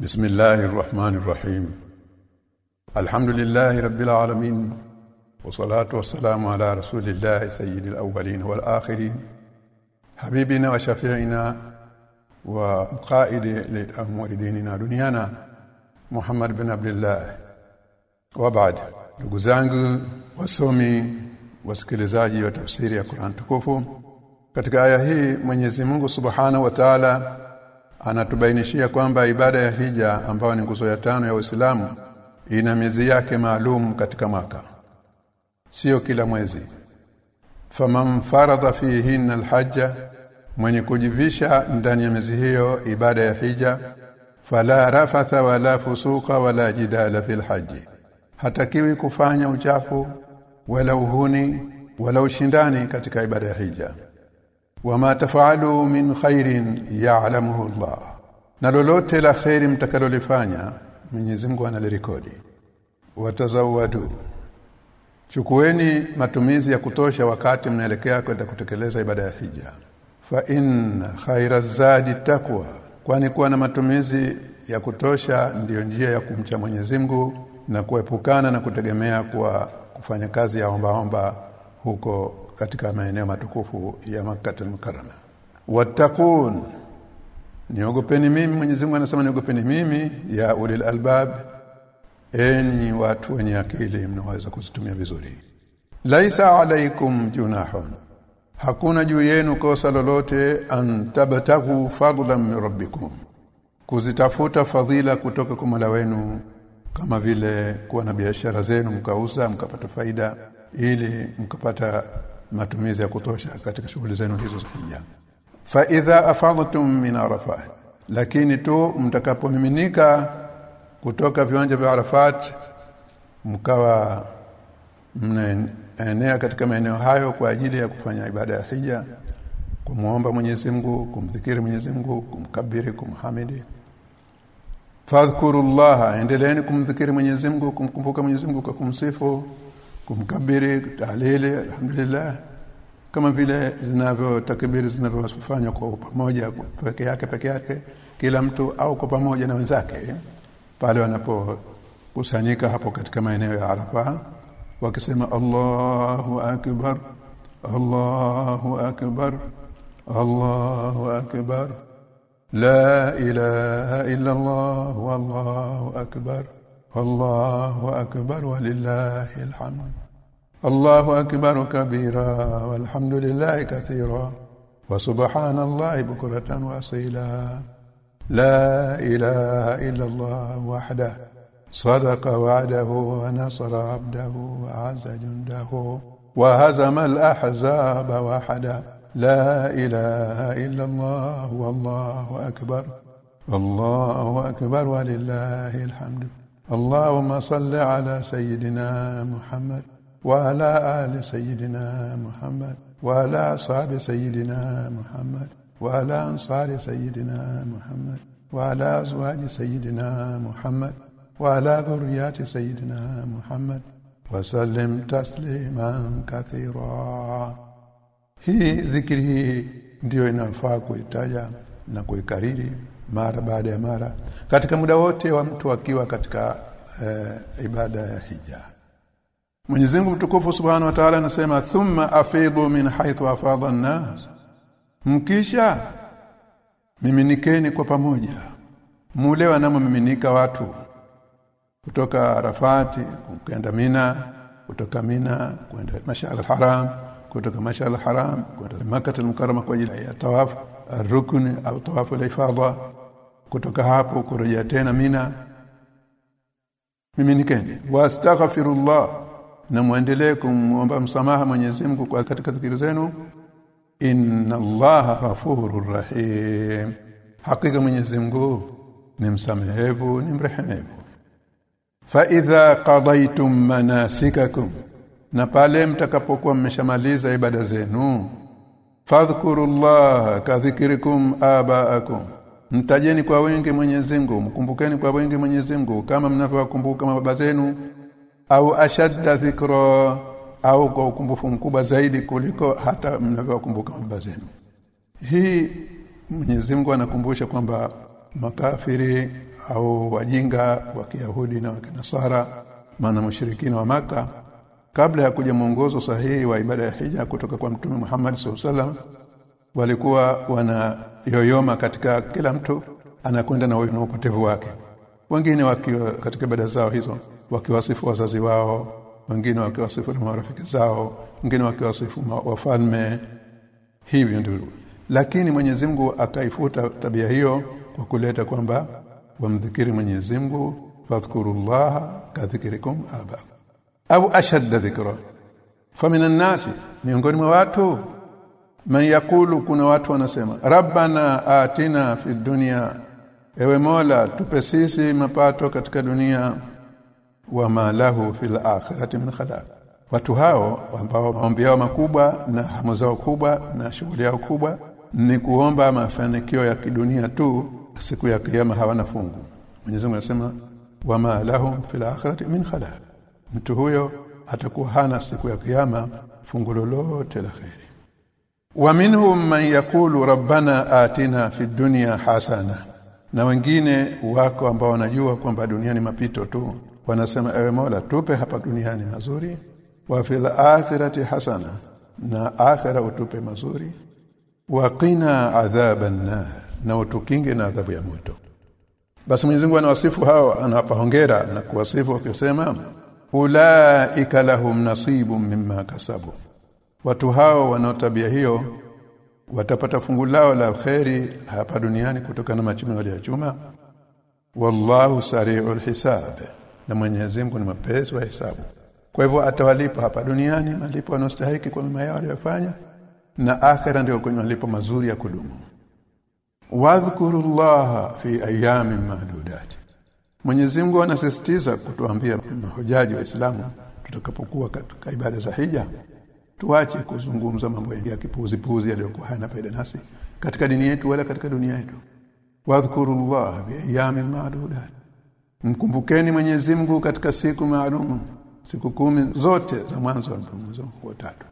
بسم الله الرحمن الرحيم الحمد لله رب العالمين والصلاة والسلام على رسول الله سيد الأولين والآخرين حبيبنا وشفيعنا وقائد لأمور ديننا دنيانا محمد بن عبد الله وبعد ndugu zangu wasomi wasikilizaji wa tafsiri ya Qur'an tukufu katika aya hii Mwenyezi Mungu Subhanahu wa Ta'ala anatubainishia kwamba ibada ya hija ambayo ni nguzo ya tano ya Uislamu ina miezi yake maalum katika mwaka. Sio kila mwezi. Faman farada fihinna alhajja mwenye kujivisha ndani ya miezi hiyo ibada ya hija fala rafatha wala fusuka wala jidala fil haji hatakiwi kufanya uchafu wala uhuni wala ushindani katika ibada ya hija wama tafalu min khairin ya'lamuhu Allah. Na lolote la khairi mtakalolifanya Mwenyezi Mungu analirekodi. Watazawadu chukueni matumizi ya kutosha wakati mnaelekea kwenda kutekeleza ibada ya hija. Fa in khaira zadi takwa kwani kuwa na matumizi ya kutosha ndiyo njia ya kumcha Mwenyezi Mungu na kuepukana na kutegemea kwa kufanya kazi ya ombaomba omba huko katika maeneo matukufu ya Makkah al-Mukarrama. Wattaqun niogopeni mimi Mwenyezi Mungu anasema niogopeni mimi ya ulil albab. Enyi watu wenye akili mnaweza kuzitumia vizuri. Laisa alaikum junahun hakuna juu yenu kosa lolote an antabtagu fadlan min rabbikum. Kuzitafuta fadhila kutoka kwa mala wenu kama vile kuwa na biashara zenu mkauza mkapata faida ili mkapata matumizi ya kutosha katika shughuli zenu hizo za hija fa idha afadtum min arafat lakini tu mtakapomiminika kutoka viwanja vya Arafat mkawa mnaenea katika maeneo hayo kwa ajili ya kufanya ibada ya hija kumuomba Mwenyezi Mungu kumdhikiri Mwenyezi Mungu kumkabiri kumhamidi. Fadhkurullaha endeleeni kumdhikiri Mwenyezi Mungu kumkumbuka Mwenyezi Mungu kwa kumsifu kumkabiri tahlili alhamdulillah. Kama vile zinavyo takbiri zinavyofanywa kwa pamoja peke yake peke yake kila mtu au kwa pamoja na wenzake pale wanapokusanyika hapo katika maeneo ya Arafa wakisema Allahu akbar Allahu akbar Allahu akbar la ilaha illa Allah wallahu akbar Allahu akbar walillahi alhamd الله أكبر كبيرا والحمد لله كثيرا وسبحان الله بكرة وأصيلا. لا إله إلا الله وحده صدق وعده ونصر عبده وعز جنده وهزم الأحزاب وحده. لا إله إلا الله والله أكبر الله أكبر ولله الحمد. اللهم صل على سيدنا محمد وعلى آل سيدنا محمد وعلى أصحاب سيدنا محمد وعلى أنصار سيدنا محمد وعلى أزواج سيدنا محمد وعلى ذريات سيدنا محمد وسلم تسليما كثيرا hii dhikri hii ndiyo inafaa kuitaja na kuikariri mara baada ya mara katika muda wote wa mtu akiwa katika e, ibada ya hija Mwenyezi Mungu mtukufu Subhanahu wa Ta'ala anasema thumma afidhu min haythu afadha an-nas. Mkisha miminikeni kwa pamoja. Mule wanamiminika watu. Kutoka Arafati kwenda Mina kutoka Mina kwenda Mashar al-Haram kutoka Mashar al-Haram kwenda Makkah al-Mukarrama kwa ajili ya tawaf ar-rukn au tawaf al-ifadha. Kutoka hapo kurejea tena Mina. Miminikeni. Wastaghfirullah na muendelee kumwomba msamaha Mwenyezi Mungu kwa katika dhikri zenu. Inna allaha ghafurur rahim. Hakika Mwenyezi Mungu ni msamehevu ni mrehemevu. Fa idha qadaytum manasikakum na pale mtakapokuwa mmeshamaliza ibada zenu fadhkurullaha kadhikrikum abaakum. Mtajeni kwa wengi Mwenyezi Mungu mkumbukeni kwa wengi Mwenyezi Mungu kama mnavyowakumbuka mababa zenu au ashadda dhikra au kwa ukumbufu mkubwa zaidi kuliko hata mnavyokumbuka baba zenu. Hii Mwenyezi Mungu anakumbusha kwamba makafiri au wajinga wa Kiyahudi na wa Kinasara maana mushrikina wa maka kabla ya kuja mwongozo sahihi wa ibada ya hija kutoka kwa mtume Muhammad SAW walikuwa wanayoyoma katika kila mtu anakwenda na na upotevu wake. Wengine wakiwa katika ibada zao hizo wakiwasifu wazazi wao wengine wakiwasifu marafiki zao wengine wakiwasifu wafalme. Hivyo ndivyo. Lakini Mwenyezi Mungu akaifuta tabia hiyo kwa kuleta kwamba wamdhikiri Mwenyezi Mungu fadhkurullaha kadhikirikum aba au ashadda dhikra. Famina nasi miongoni mwa watu. Man yakulu kuna watu wanasema rabbana atina fi dunya. Ewe mola tupe sisi mapato katika dunia wa lahu fil akhirati min khalaq watu hao ambao maombi yao makubwa na hamu zao kubwa na shughuli yao kubwa ni kuomba mafanikio ya kidunia tu siku ya kiyama hawana fungu. Mwenyezi Mungu anasema wama lahum fil akhirati min khalaq mtu huyo atakuwa hana siku ya kiyama fungu lolote la khairi wa minhum man yaqulu rabbana atina fid dunya hasana. Na wengine wako ambao wanajua kwamba dunia ni mapito tu wanasema ewe Mola tupe hapa duniani mazuri wa fil akhirati hasana na akhira utupe mazuri wa qina adhaban nar na utukinge na adhabu ya moto. Basi Mwenyezi Mungu anawasifu hao anawapa hongera na kuwasifu akisema ulaika lahum nasibum mimma kasabu. Watu hao wanaotabia hiyo watapata fungu lao la kheri hapa duniani kutokana na machimo ya chuma wallahu sari'ul hisab na Mwenyezi Mungu ni mapesi wa hesabu. Kwa hivyo atawalipa hapa duniani malipo yanostahili kwa mema yao waliyofanya na akhera ndio kwenye malipo mazuri ya kudumu. Wadhkurullaha fi ayami ma'dudat Mwenyezi Mungu anasisitiza kutuambia mahujaji wa Islamu tutakapokuwa katika ibada za hija tuache kuzungumza mambo ya kipuzi puzi yaliyokuwa hayana faida nasi katika dini yetu wala katika dunia yetu. Wadhkurullaha bi ayami ma'dudat mkumbukeni Mwenyezi Mungu katika siku maalumu siku kumi zote za mwanzo wa mwezi wa tatu.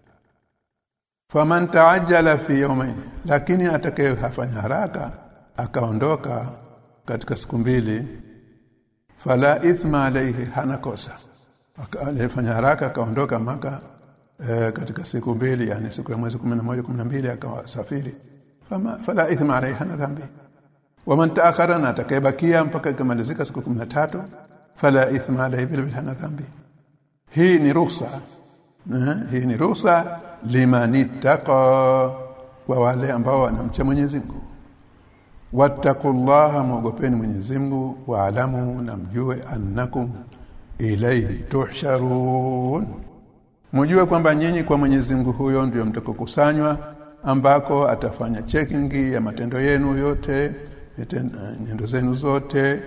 Faman taajjala fi yawmayn lakini atakayefanya haraka akaondoka katika siku mbili fala ithma alayhi hana kosa. Aliyefanya haraka akaondoka maka e, katika siku mbili yani siku ya mwezi 11 12 akawasafiri. Fala ithma alayhi hana dhambi waman taakhara na atakayebakia mpaka ikamalizika siku 13 fala ithma alayhi bil hana dhambi. Hii ni ruhusa hii ni ruhusa limanittaqa wa wale ambao wanamcha Mwenyezi Mungu. Wattaqullaha muogopeni Mwenyezi Mungu waalamu na mjue annakum ilayhi tuhsharun. Mjue kwamba nyinyi kwa Mwenyezi Mungu huyo ndio mtakokusanywa ambako atafanya checking ya matendo yenu yote nyendo zenu zote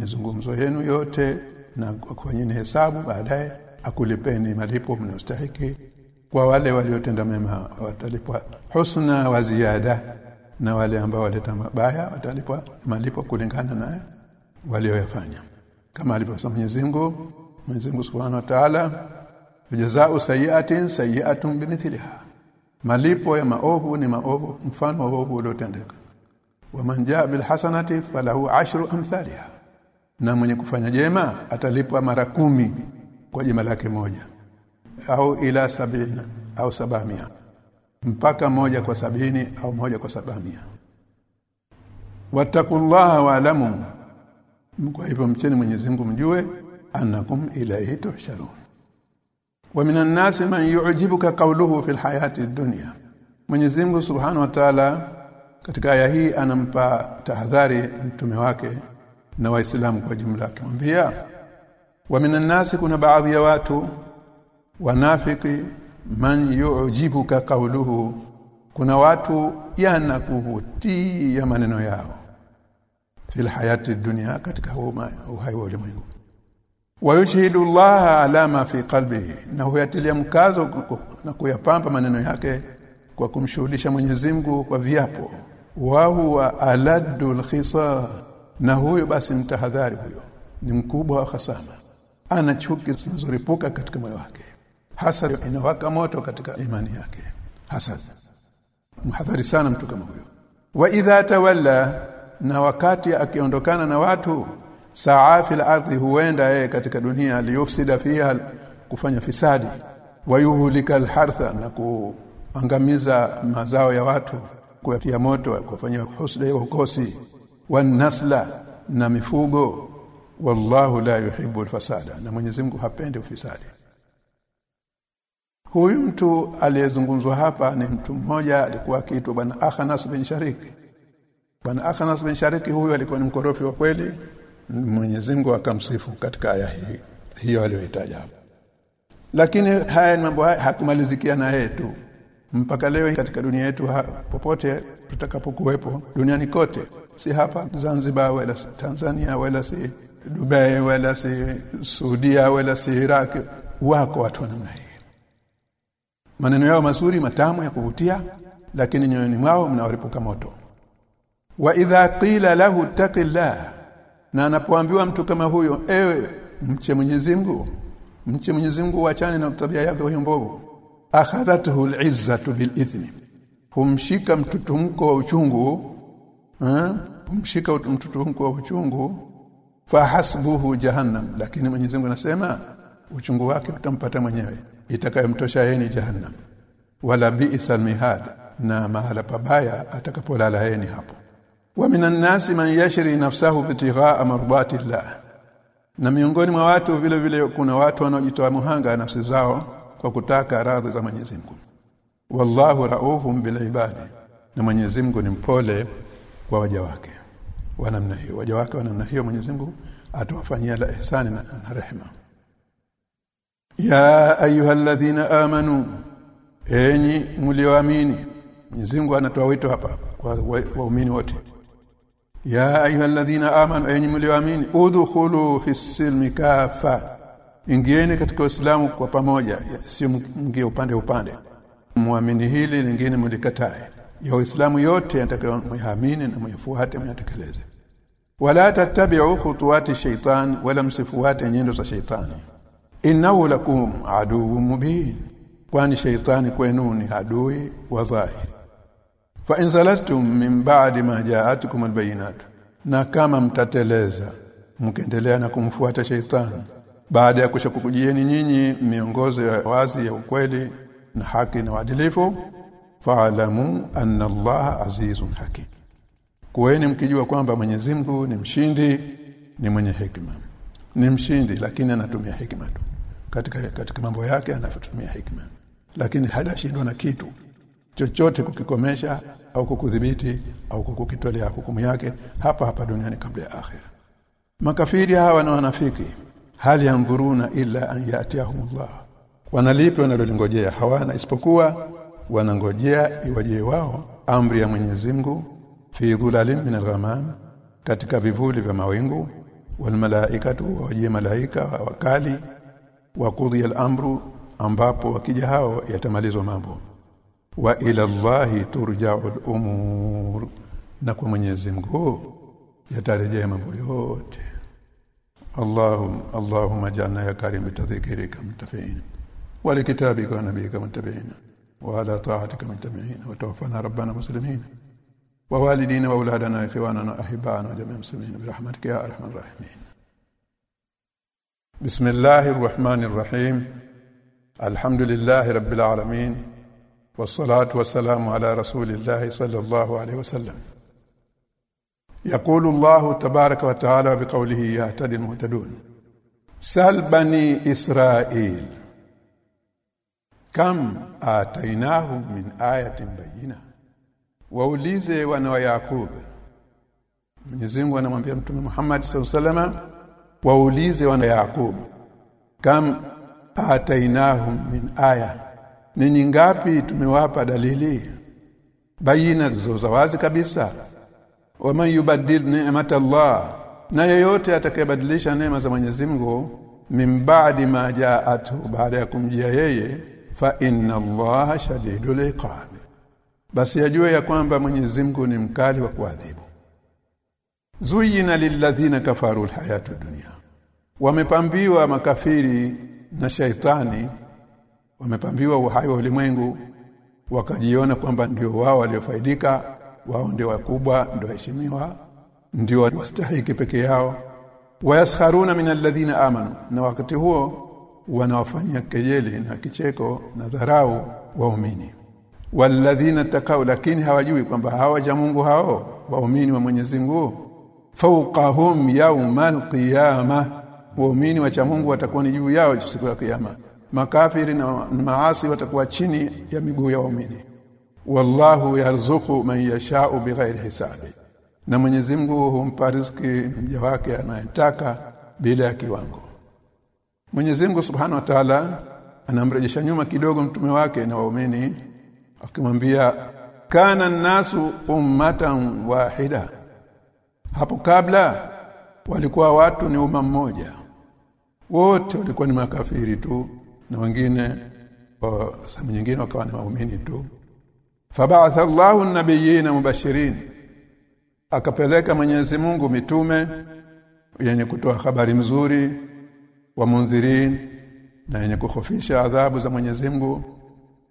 mizungumzo yenu yote na kufanyeni hesabu baadaye akulipeni malipo mnayostahiki. Kwa wale waliotenda mema watalipwa husna wa ziada na wale ambao waleta mabaya watalipwa malipo kulingana na walioyafanya. Kama alivyosema Mwenyezi Mungu Mwenyezi Mungu Subhanahu wa Ta'ala jazaa'u sayi'atin sayi'atun bimithliha. Malipo ya maovu ni maovu mfano wa maovu uliotendeka waman jaa bil hasanati falahu ashru amthaliha. Na mwenye kufanya jema atalipwa mara kumi kwa jema lake moja. Au ila sabina au sabamia. Mpaka moja kwa sabini au moja kwa sabamia. Wattaqullaha waalamu kwa hivyo mcheni Mwenyezi Mungu mjue annakum ilayhi tuhsharun wa minan nasi man yu'jibuka qawluhu fil hayati dunya. Mwenyezi Mungu Subhanahu wa Ta'ala katika aya hii anampa tahadhari mtume wake na waislamu kwa jumla akimwambia wa minan nasi kuna baadhi ya watu wanafiki man yu'jibuka qawluhu kuna watu yanakuvutia maneno yao fil hayati dunya katika uhai wa ulimwengu. Wayushhidu Allah ala ma fi qalbihi na huyatilia mkazo na kuyapamba maneno yake kwa kumshuhudisha Mwenyezi Mungu kwa viapo wa huwa aladul khisa na huyo basi mtahadhari huyo ni mkubwa wa hasama ana chuki zinazoripuka katika moyo wake. Hasad inawaka moto katika imani yake. Hasad mhadhari sana mtu kama huyo. Wa idha tawalla na wakati akiondokana na watu saa fil ardhi huenda yeye katika dunia aliyofsida fiha kufanya fisadi. Wayuhulika alhartha na kuangamiza mazao ya watu kuyatia moto kufanya husda ya ukosi wanasla na mifugo wallahu la yuhibbu alfasada na Mwenyezi Mungu hapendi ufisadi Huyu mtu aliyezungumzwa hapa ni mtu mmoja alikuwa akiitwa bwana Akhnas bin Shariki Bwana Akhnas bin Shariki huyu alikuwa ni mkorofi wa kweli. Mwenyezi Mungu akamsifu katika aya hii hiyo aliyoitaja hapa. Lakini haya mambo haya hakumalizikia na yeye tu. Mpaka leo katika dunia yetu popote tutakapokuwepo duniani kote si hapa Zanzibar wala si Tanzania wala si Dubai wala si Saudia wala si Iraq wako watu namna hii. Maneno yao mazuri matamu ya kuvutia lakini nyoyoni mwao mnawaripuka moto. Wa idha qila lahu taqillah na anapoambiwa mtu kama huyo ewe mche Mwenyezi Mungu mche Mwenyezi Mungu na tabia yake hiyo mbovu akhadhathu al'izzatu bilithmi humshika mtutumko wa uchungu eh humshika mtutumko wa uchungu fahasbuhu jahannam. Lakini Mwenyezi Mungu anasema uchungu wake utampata mwenyewe itakayomtosha yeye ni jahannam. Wala bi'sal mihad na mahala pabaya atakapolala yeye ni hapo. Wa minan nasi man yashri nafsahu bitighaa marbatillah na miongoni mwa watu vile vile kuna watu wanaojitoa muhanga nafsi zao kwa kutaka radhi za Mwenyezi Mungu. Wallahu raufum bil ibadi na Mwenyezi Mungu ni mpole kwa waja wake. Wa namna hiyo waja wake wa namna hiyo Mwenyezi Mungu atawafanyia la ihsani na, na rehema. Ya ayyuhalladhina amanu enyi mlioamini Mwenyezi Mungu anatoa wito hapa kwa waumini wote. Ya ayyuhalladhina amanu enyi mlioamini udkhulu fis silmi kafa ingieni katika Uislamu kwa pamoja sio mngie upande upande. Muamini hili lingine mlikatae. Ya Uislamu yote atakayoamini na muifuate muyatekeleze. Wala tattabi'u khutuwati shaitan wala msifuate nyendo za shaitani innahu lakum aduwwun mubin. Kwani shaitani kwenu ni adui wa dhahiri fa in zalatum min ba'di ma albayinat. Na kama mtateleza mkiendelea na kumfuata shaitani baada ya kushakukujieni nyinyi miongozo ya wazi ya ukweli na haki na uadilifu faalamu anna Allah azizun hakim. Kuweni mkijua kwamba Mwenyezi Mungu ni mshindi ni mwenye hekima. Ni mshindi lakini anatumia hekima tu. Katika katika mambo yake anatumia hekima. Lakini hadashindwa na kitu chochote kukikomesha au kukudhibiti au kukukitolea hukumu yake hapa hapa duniani kabla ya akhira makafiri hawa na wanafiki hali yanzuruna illa an yatiyahumullah wanalipi wanalolingojea? Hawana isipokuwa wanangojea iwaje wao amri ya Mwenyezi Mungu fi dhulalin min alghamam katika vivuli vya mawingu wal malaikatu wajie malaika wakali wa qudhiya al-amru ambapo wakija hao yatamalizwa mambo. Wa ila Allahi turja'ul al-umur na kwa Mwenyezi Mungu yatarejea mambo yote اللهم اللهم اجعلنا يا كريم بتذكيرك متفعين ولكتابك ونبيك متبعين وعلى طاعتك متبعين وتوفنا ربنا مسلمين ووالدينا وأولادنا اخواننا واحبائنا وجميع المسلمين برحمتك يا أرحم الراحمين. بسم الله الرحمن الرحيم. الحمد لله رب العالمين والصلاة والسلام على رسول الله صلى الله عليه وسلم. يقول الله تبارك وتعالى بقوله يهتدي المهتدون سل بني إسرائيل كم آتيناهم من آية بينة waulize wana wa Yakub Mwenyezi Mungu anamwambia Mtume Muhammad SAW waulize wana Yakub kam atainahum min aya ni ngapi tumewapa dalili bayina zozawazi kabisa waman yubaddil ni'mata Allah na yeyote atakayebadilisha neema za Mwenyezi Mungu min ba'di ma ja'atu baada ya kumjia yeye fa inna Allaha shadidul iqab. Basi ajue ya kwamba Mwenyezi Mungu ni mkali wa kuadhibu. Zuyina lilladhina kafaru alhayatu dunya. Wamepambiwa makafiri na shaitani. Wamepambiwa uhai wa ulimwengu. Wakajiona kwamba ndio wao waliofaidika wao ndio wakubwa ndio heshimiwa ndio wastahiki peke yao. Wayasharuna min alladhina amanu na wakati huo wanawafanyia kejeli na kicheko na dharau waumini. Walladhina takau lakini hawajui kwamba hawaja Mungu hao waumini wa Mwenyezi Mungu. Fawqahum yawmal qiyamah waumini wa cha Mungu watakuwa ni juu yao siku ya kiyama. Makafiri na maasi watakuwa chini ya miguu ya waumini wallahu yarzuqu man yasha'u bighairi hisabi. Na Mwenyezi Mungu humpa riziki mja wake anayetaka bila ya kiwango. Mwenyezi Mungu Subhanahu wa Ta'ala anamrejesha nyuma kidogo mtume wake na waumini akimwambia kana nnasu ummatan wahida. Hapo kabla walikuwa watu ni umma mmoja. Wote walikuwa ni makafiri tu na wengine sehemu nyingine wakawa ni waumini tu fab'atha Allahu an-nabiyina mubashirin. Akapeleka Mwenyezi Mungu mitume yenye kutoa habari mzuri wa mundhirin na yenye kuhofisha adhabu za Mwenyezi Mungu.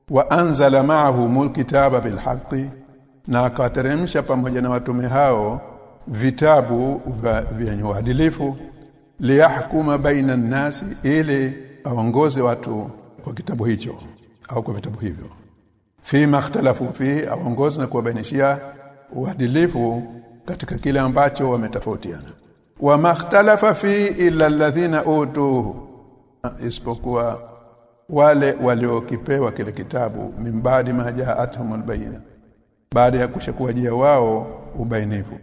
Wa anzala ma'ahu alkitaba bilhaqi na akateremsha pamoja na watume hao vitabu vyenye uadilifu liyahkuma baina nasi ili aongoze watu kwa kitabu hicho au kwa vitabu hivyo fima ikhtalafu fihi awongozi na kuwabainishia uadilifu katika kile ambacho wametofautiana. Wa makhtalafa fi illa alladhina utuhu isipokuwa wale waliokipewa kile kitabu mimbadi majaatuhumul albayina baada ya kushakujia wao ubainifu.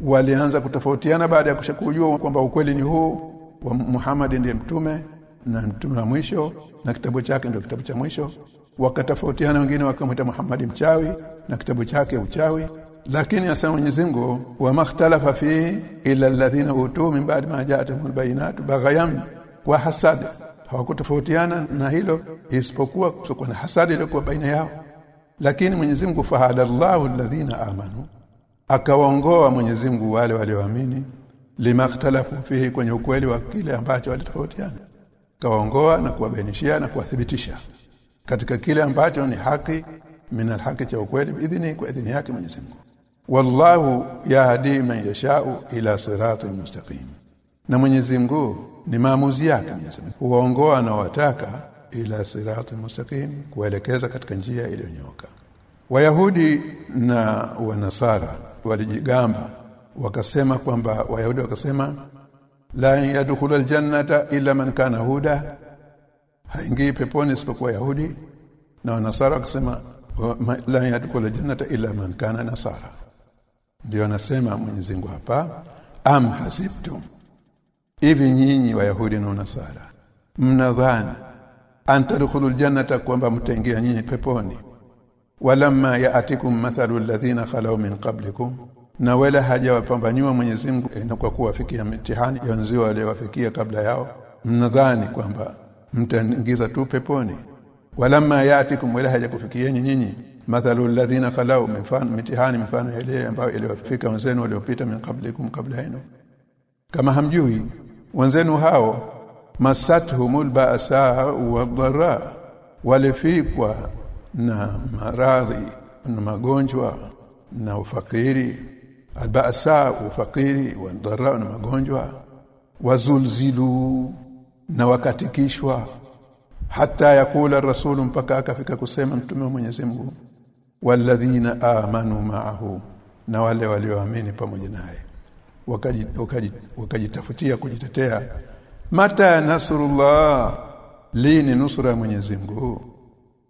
Walianza kutofautiana baada ya kushakujua kwamba ukweli ni huu wa Muhammad ndiye mtume na mtume wa mwisho na kitabu chake ndio kitabu cha mwisho wakatofautiana wengine wakamwita Muhammad mchawi na kitabu chake uchawi. Lakini asema Mwenyezi Mungu wa makhtalafa fi illa alladhina utu min ba'di ma ja'atuhumul bayinatu baghayan wa hasad. Hawakutofautiana na hilo isipokuwa kutokuwa na hasadi iliyokuwa baina yao. Lakini Mwenyezi Mungu fahadallahu alladhina amanu akawaongoa Mwenyezi Mungu wale walioamini limakhtalafu fihi kwenye ukweli wa kile ambacho walitofautiana. Kawaongoa na kuwabainishia na kuwathibitisha katika kile ambacho ni haki min alhaqi cha ukweli biidhni kwa idhini yake Mwenyezi Mungu. Wallahu yahdi man yashau ila siratin mustaqim. Na Mwenyezi Mungu ni maamuzi yake Mwenyezi Mungu. Huwaongoa na wataka ila siratin mustaqim kuelekeza katika njia iliyonyooka. Wayahudi na Wanasara walijigamba wakasema kwamba Wayahudi wakasema la yadkhulu jannata illa man kana huda haingii peponi isipokuwa Yahudi na Wanasara wakasema la yadkhulu jannata illa man kana nasara. Ndio anasema Mwenyezi Mungu hapa am hasibtum. Hivi nyinyi Wayahudi na Wanasara mnadhani antadkhulul jannata kwamba mtaingia nyinyi peponi? Walamma yaatikum mathalu alladhina khalau min qablikum na wala hajawapambanyua Mwenyezi Mungu kwa kuwafikia mitihani ya wenzio waliowafikia kabla yao mnadhani kwamba mtaingiza tu peponi. Walamma yaatikum wala kufikieni nyinyi. Mathalu alladhina khalau mifano mitihani mifano ile ambayo iliwafika wenzenu waliopita min qablikum kabla yenu. Kama hamjui wenzenu hao masathumul ba'sa wa dharra walifikwa na maradhi na magonjwa na ufakiri. Albasa ufakiri wa dharra na magonjwa. Wazulzilu na wakatikishwa hata yakula rasulu mpaka akafika kusema mtume wa Mwenyezi Mungu walladhina amanu ma'ahu na wale walioamini pamoja naye. Wakajitafutia kujitetea mata nasrullah lini nusra ya Mwenyezi Mungu?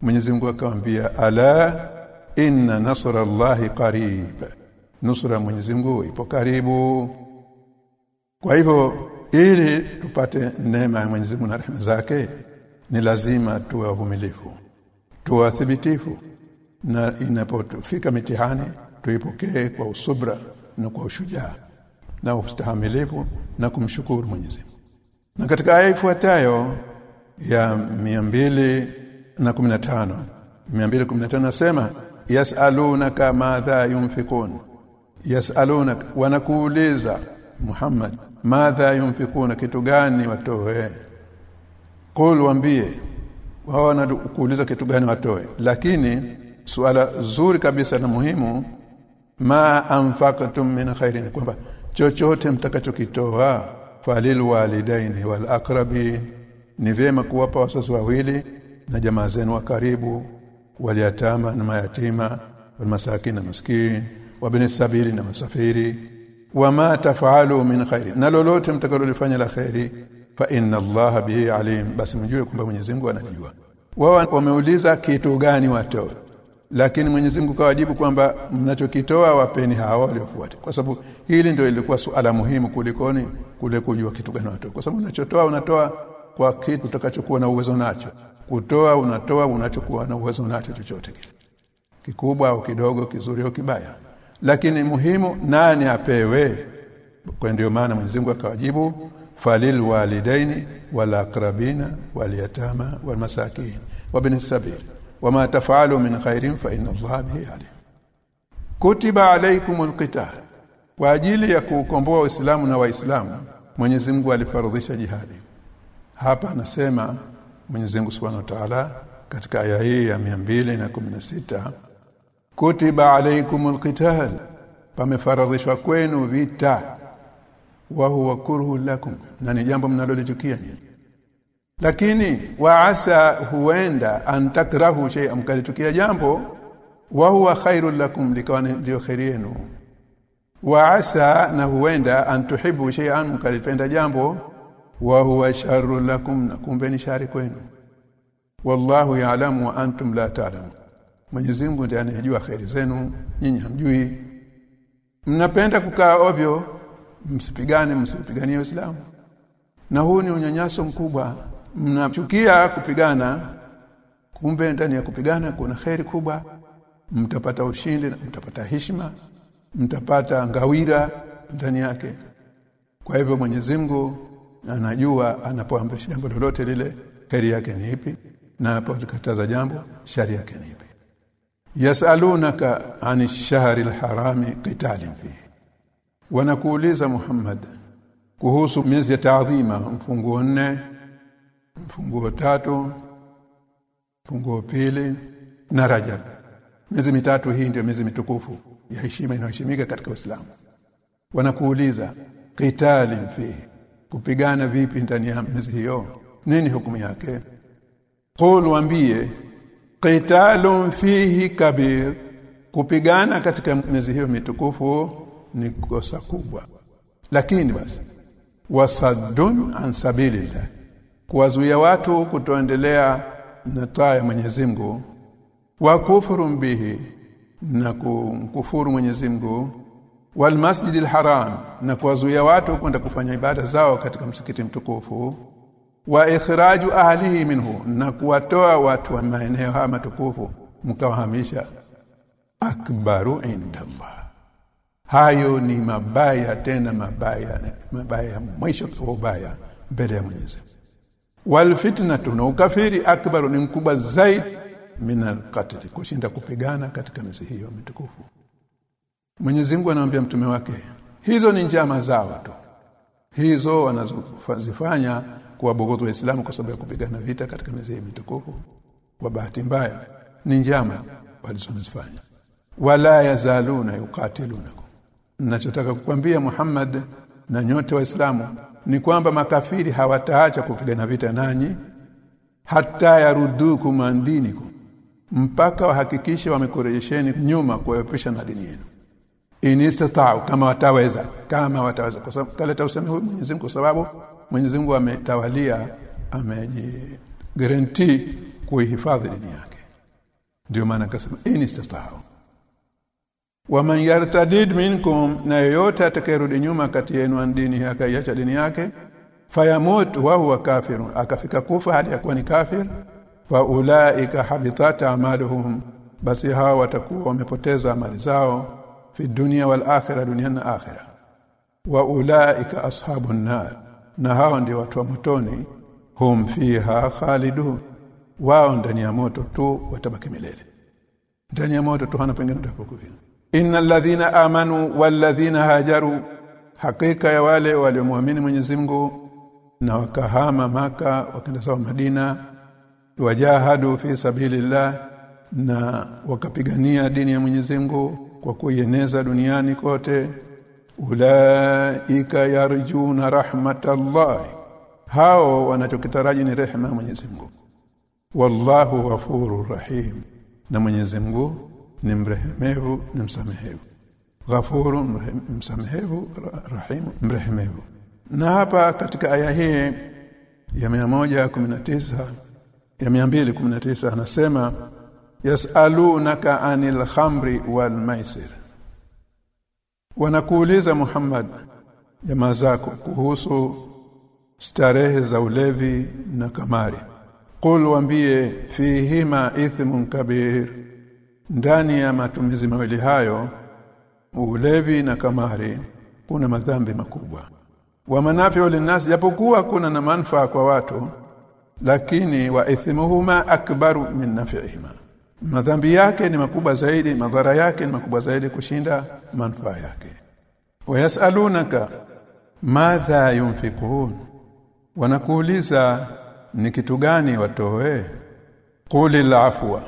Mwenyezi Mungu akamwambia ala inna nasrallahi qarib nusra ya Mwenyezi Mungu ipo karibu. Kwa hivyo ili tupate neema ya Mwenyezi Mungu na rehema zake ni lazima tuwe wavumilivu tuwe wathibitifu na inapofika mitihani tuipokee kwa usubra na kwa ushujaa na ustahamilivu na kumshukuru Mwenyezi Mungu. Na katika aya ifuatayo ya 200 na 15 215 nasema yasalunaka madha yunfikun. Yasalunaka wanakuuliza Muhammad madha yunfikuna kitu gani watoe? Qul wambie wao wanakuuliza kitu gani watoe. Lakini suala zuri kabisa na muhimu ma anfaqtum min khairin kwamba chochote mtakachokitoa falil walidaini wal aqrabin ni vyema kuwapa wazazi wawili na jamaa zenu wa karibu waliatama na mayatima wal masakin na maskini wabni sabili na wasafiri wama tafalu min khairin. Na lolote mtakalolifanya la khairi fa inna allaha bihi alim. Basi mjue kwamba Mwenyezi Mungu anajua. Wao wameuliza kitu gani watoe. Lakini Mwenyezi Mungu kawajibu kwamba mnachokitoa wapeni hao waliofuata. Kwa sababu hili ndio ilikuwa suala muhimu kulikoni kule kujua kitu gani watoe. Kwa sababu unachotoa unatoa kwa kitu utakachokuwa na uwezo nacho. Kutoa unatoa unachokuwa na uwezo nacho chochote kile. Kikubwa au kidogo kizuri au kibaya lakini muhimu nani apewe? Kwa ndio maana Mwenyezi Mungu akawajibu falil walidaini wal aqrabina wal yatama wal masakin wabin sabil. Wama tafalu min khairin fa inna Allaha bihi alim. Kutiba alaykumul qital. Kwa ajili ya kuukomboa Uislamu na Waislamu Mwenyezi Mungu alifaradhisha jihadi. Hapa anasema Mwenyezi Mungu Subhanahu wa Ta'ala katika aya hii ya 216 kutiba alaykumul qital pamefaradhishwa kwenu vita. Wa huwa kurhu lakum na ni jambo mnalolichukia lakini waasa huenda antakrahu shay amkalichukia jambo wa huwa khairul lakum likawa ndio khairi yenu. Waasa na huenda antuhibu shay'an mkalipenda jambo wa huwa sharrul lakum na kumbe ni shari kwenu. Wallahu ya'lamu wa antum la ta'lamun Mwenyezi Mungu ndiye anayejua khairi zenu nyinyi hamjui. Mnapenda kukaa ovyo msipigane msipiganie Uislamu. Na huu ni unyanyaso mkubwa. Mnachukia kupigana kumbe ndani ya kupigana kuna khairi kubwa. Mtapata ushindi mtapata heshima mtapata ngawira ndani yake. Kwa hivyo Mwenyezi Mungu anajua anapoamrisha jambo lolote lile kheri yake ni ipi na anapokataza jambo shari yake ni ipi yasalunaka ani shahri alharami qitalin fihi. Wanakuuliza Muhammad kuhusu miezi ya taadhima mfunguo nne mfunguo tatu mfunguo pili na Rajab. Miezi mitatu hii ndio miezi mitukufu ya heshima inayoheshimika katika Uislamu. Wanakuuliza qitalin fihi kupigana vipi ndani ya miezi hiyo? Nini hukumu yake? Qul waambie qitalun fihi kabir. Kupigana katika miezi hiyo mitukufu ni kosa kubwa. Lakini basi wasaddun an sabilillah kuwazuia watu kutoendelea na taa ya Mwenyezi Mungu wa kufuru bihi na kumkufuru Mwenyezi Mungu wal masjidil haram na kuwazuia watu kwenda kufanya ibada zao katika msikiti mtukufu wa ikhraju ahlihi minhu na kuwatoa watu wa maeneo haya matukufu mkawahamisha. Akbaru indallah. Hayo ni mabaya tena mabaya mabaya mwisho wa ubaya mbele ya Mwenyezi wal fitnatu na ukafiri akbaru ni mkubwa zaidi min alqatl kushinda kupigana katika miezi hiyo mitukufu. Mwenyezi Mungu anamwambia mtume wake hizo ni njama zao tu. Hizo wanazozifanya kuwabogoza waislamu kwa sababu ya kupigana vita katika miezi mitukufu. Kwa bahati mbaya ni njama walizozifanya wala yazaluna yuqatilunakum. Ninachotaka kukwambia Muhammad na nyote waislamu ni kwamba makafiri hawataacha kupigana vita nanyi hata yarudukum andinikum mpaka wahakikishe wamekurejesheni nyuma kuepusha na dini yenu. Inistata'u kama wataweza kama wataweza. Kwa sababu kaleta useme huyu Mwenyezi Mungu kwa sababu Mwenyezi Mungu ametawalia ameji guarantee kuihifadhi dini yake. Ndio maana akasema inistata'u waman yartadid minkum na yoyote atakayerudi nyuma kati yenu an dini akaiacha dini yake fayamut wa huwa kafirun akafika kufa hadi yakuwa ni kafir fa ulaika habitat amaluhum basi hawa watakuwa wamepoteza amali zao fi dunia wal akhirah dunyana akhirah. Wa ulaika ashabun nar na hao ndio watu wa motoni. Hum fiha khalidun. Wao ndani ya moto tu watabaki milele. Ndani ya moto tu hana pengine utapokuvia innal ladhina amanu wal ladhina hajaru. Hakika ya wale waliomwamini Mwenyezi Mungu na wakahama maka wakaenda sawa Madina wajahadu fi sabilillah na wakapigania dini ya Mwenyezi Mungu kwa kuieneza duniani kote ulaika yarjuna rahmatallahi. Hao wanachokitaraji ni rehema ya Mwenyezi Mungu. Wallahu ghafurur rahim. Na Mwenyezi Mungu ni mrehemevu ni msamehevu. Ghafuru msamehevu rahim mrehemevu. Na hapa katika aya hii ya 119 ya 219 anasema yasalunaka anil khamri wal maisir wanakuuliza Muhammad jamaa zako kuhusu starehe za ulevi na kamari. Qul wambie fihima ithmun kabir. Ndani ya matumizi mawili hayo ulevi na kamari kuna madhambi makubwa. Wa manafi'u linnas japokuwa kuna na manfaa kwa watu lakini wa ithmuhuma akbaru min naf'ihima madhambi yake ni makubwa zaidi madhara yake ni makubwa zaidi kushinda manufaa yake. Wayasalunaka madha yunfikun wanakuuliza ni kitu gani watoe? Qulil afwa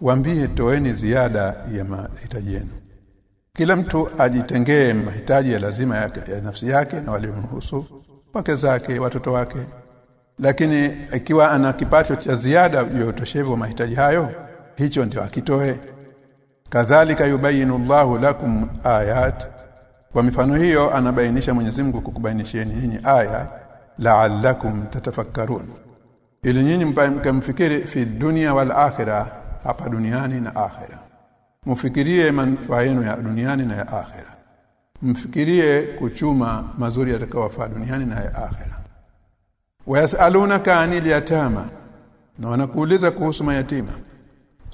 waambie toeni ziada ya mahitaji yenu. Kila mtu ajitengee mahitaji ya lazima yake ya nafsi yake na waliomhusu wake zake watoto wake. Lakini ikiwa ana kipato cha ziada ya utoshevu wa mahitaji hayo hicho ndio akitoe kadhalika yubayinu Allahu lakum ayat. Kwa mifano hiyo anabainisha Mwenyezi Mungu kukubainishieni nyinyi aya la'allakum tatafakkarun. Ili nyinyi mkamfikiri fi dunia wal akhirah hapa duniani na akhirah. Mfikirie manufaa yenu ya duniani na ya akhirah. Mfikirie kuchuma mazuri yatakayowafaa duniani na ya akhirah. Wayasalunaka anil yatama. Na wanakuuliza kuhusu mayatima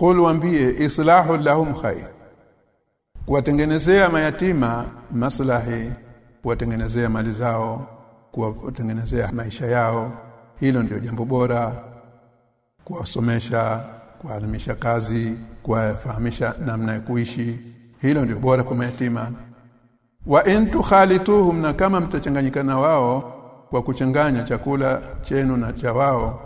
qul waambie islahu lahum khair. Kuwatengenezea mayatima maslahi kuwatengenezea mali zao kuwatengenezea maisha yao. Hilo ndio jambo bora. Kuwasomesha kuwaelimisha kazi kuwafahamisha namna ya kuishi. Hilo ndio bora kwa mayatima. Wa in tukhalituhum na kama mtachanganyikana wao kwa kuchanganya chakula chenu na cha wao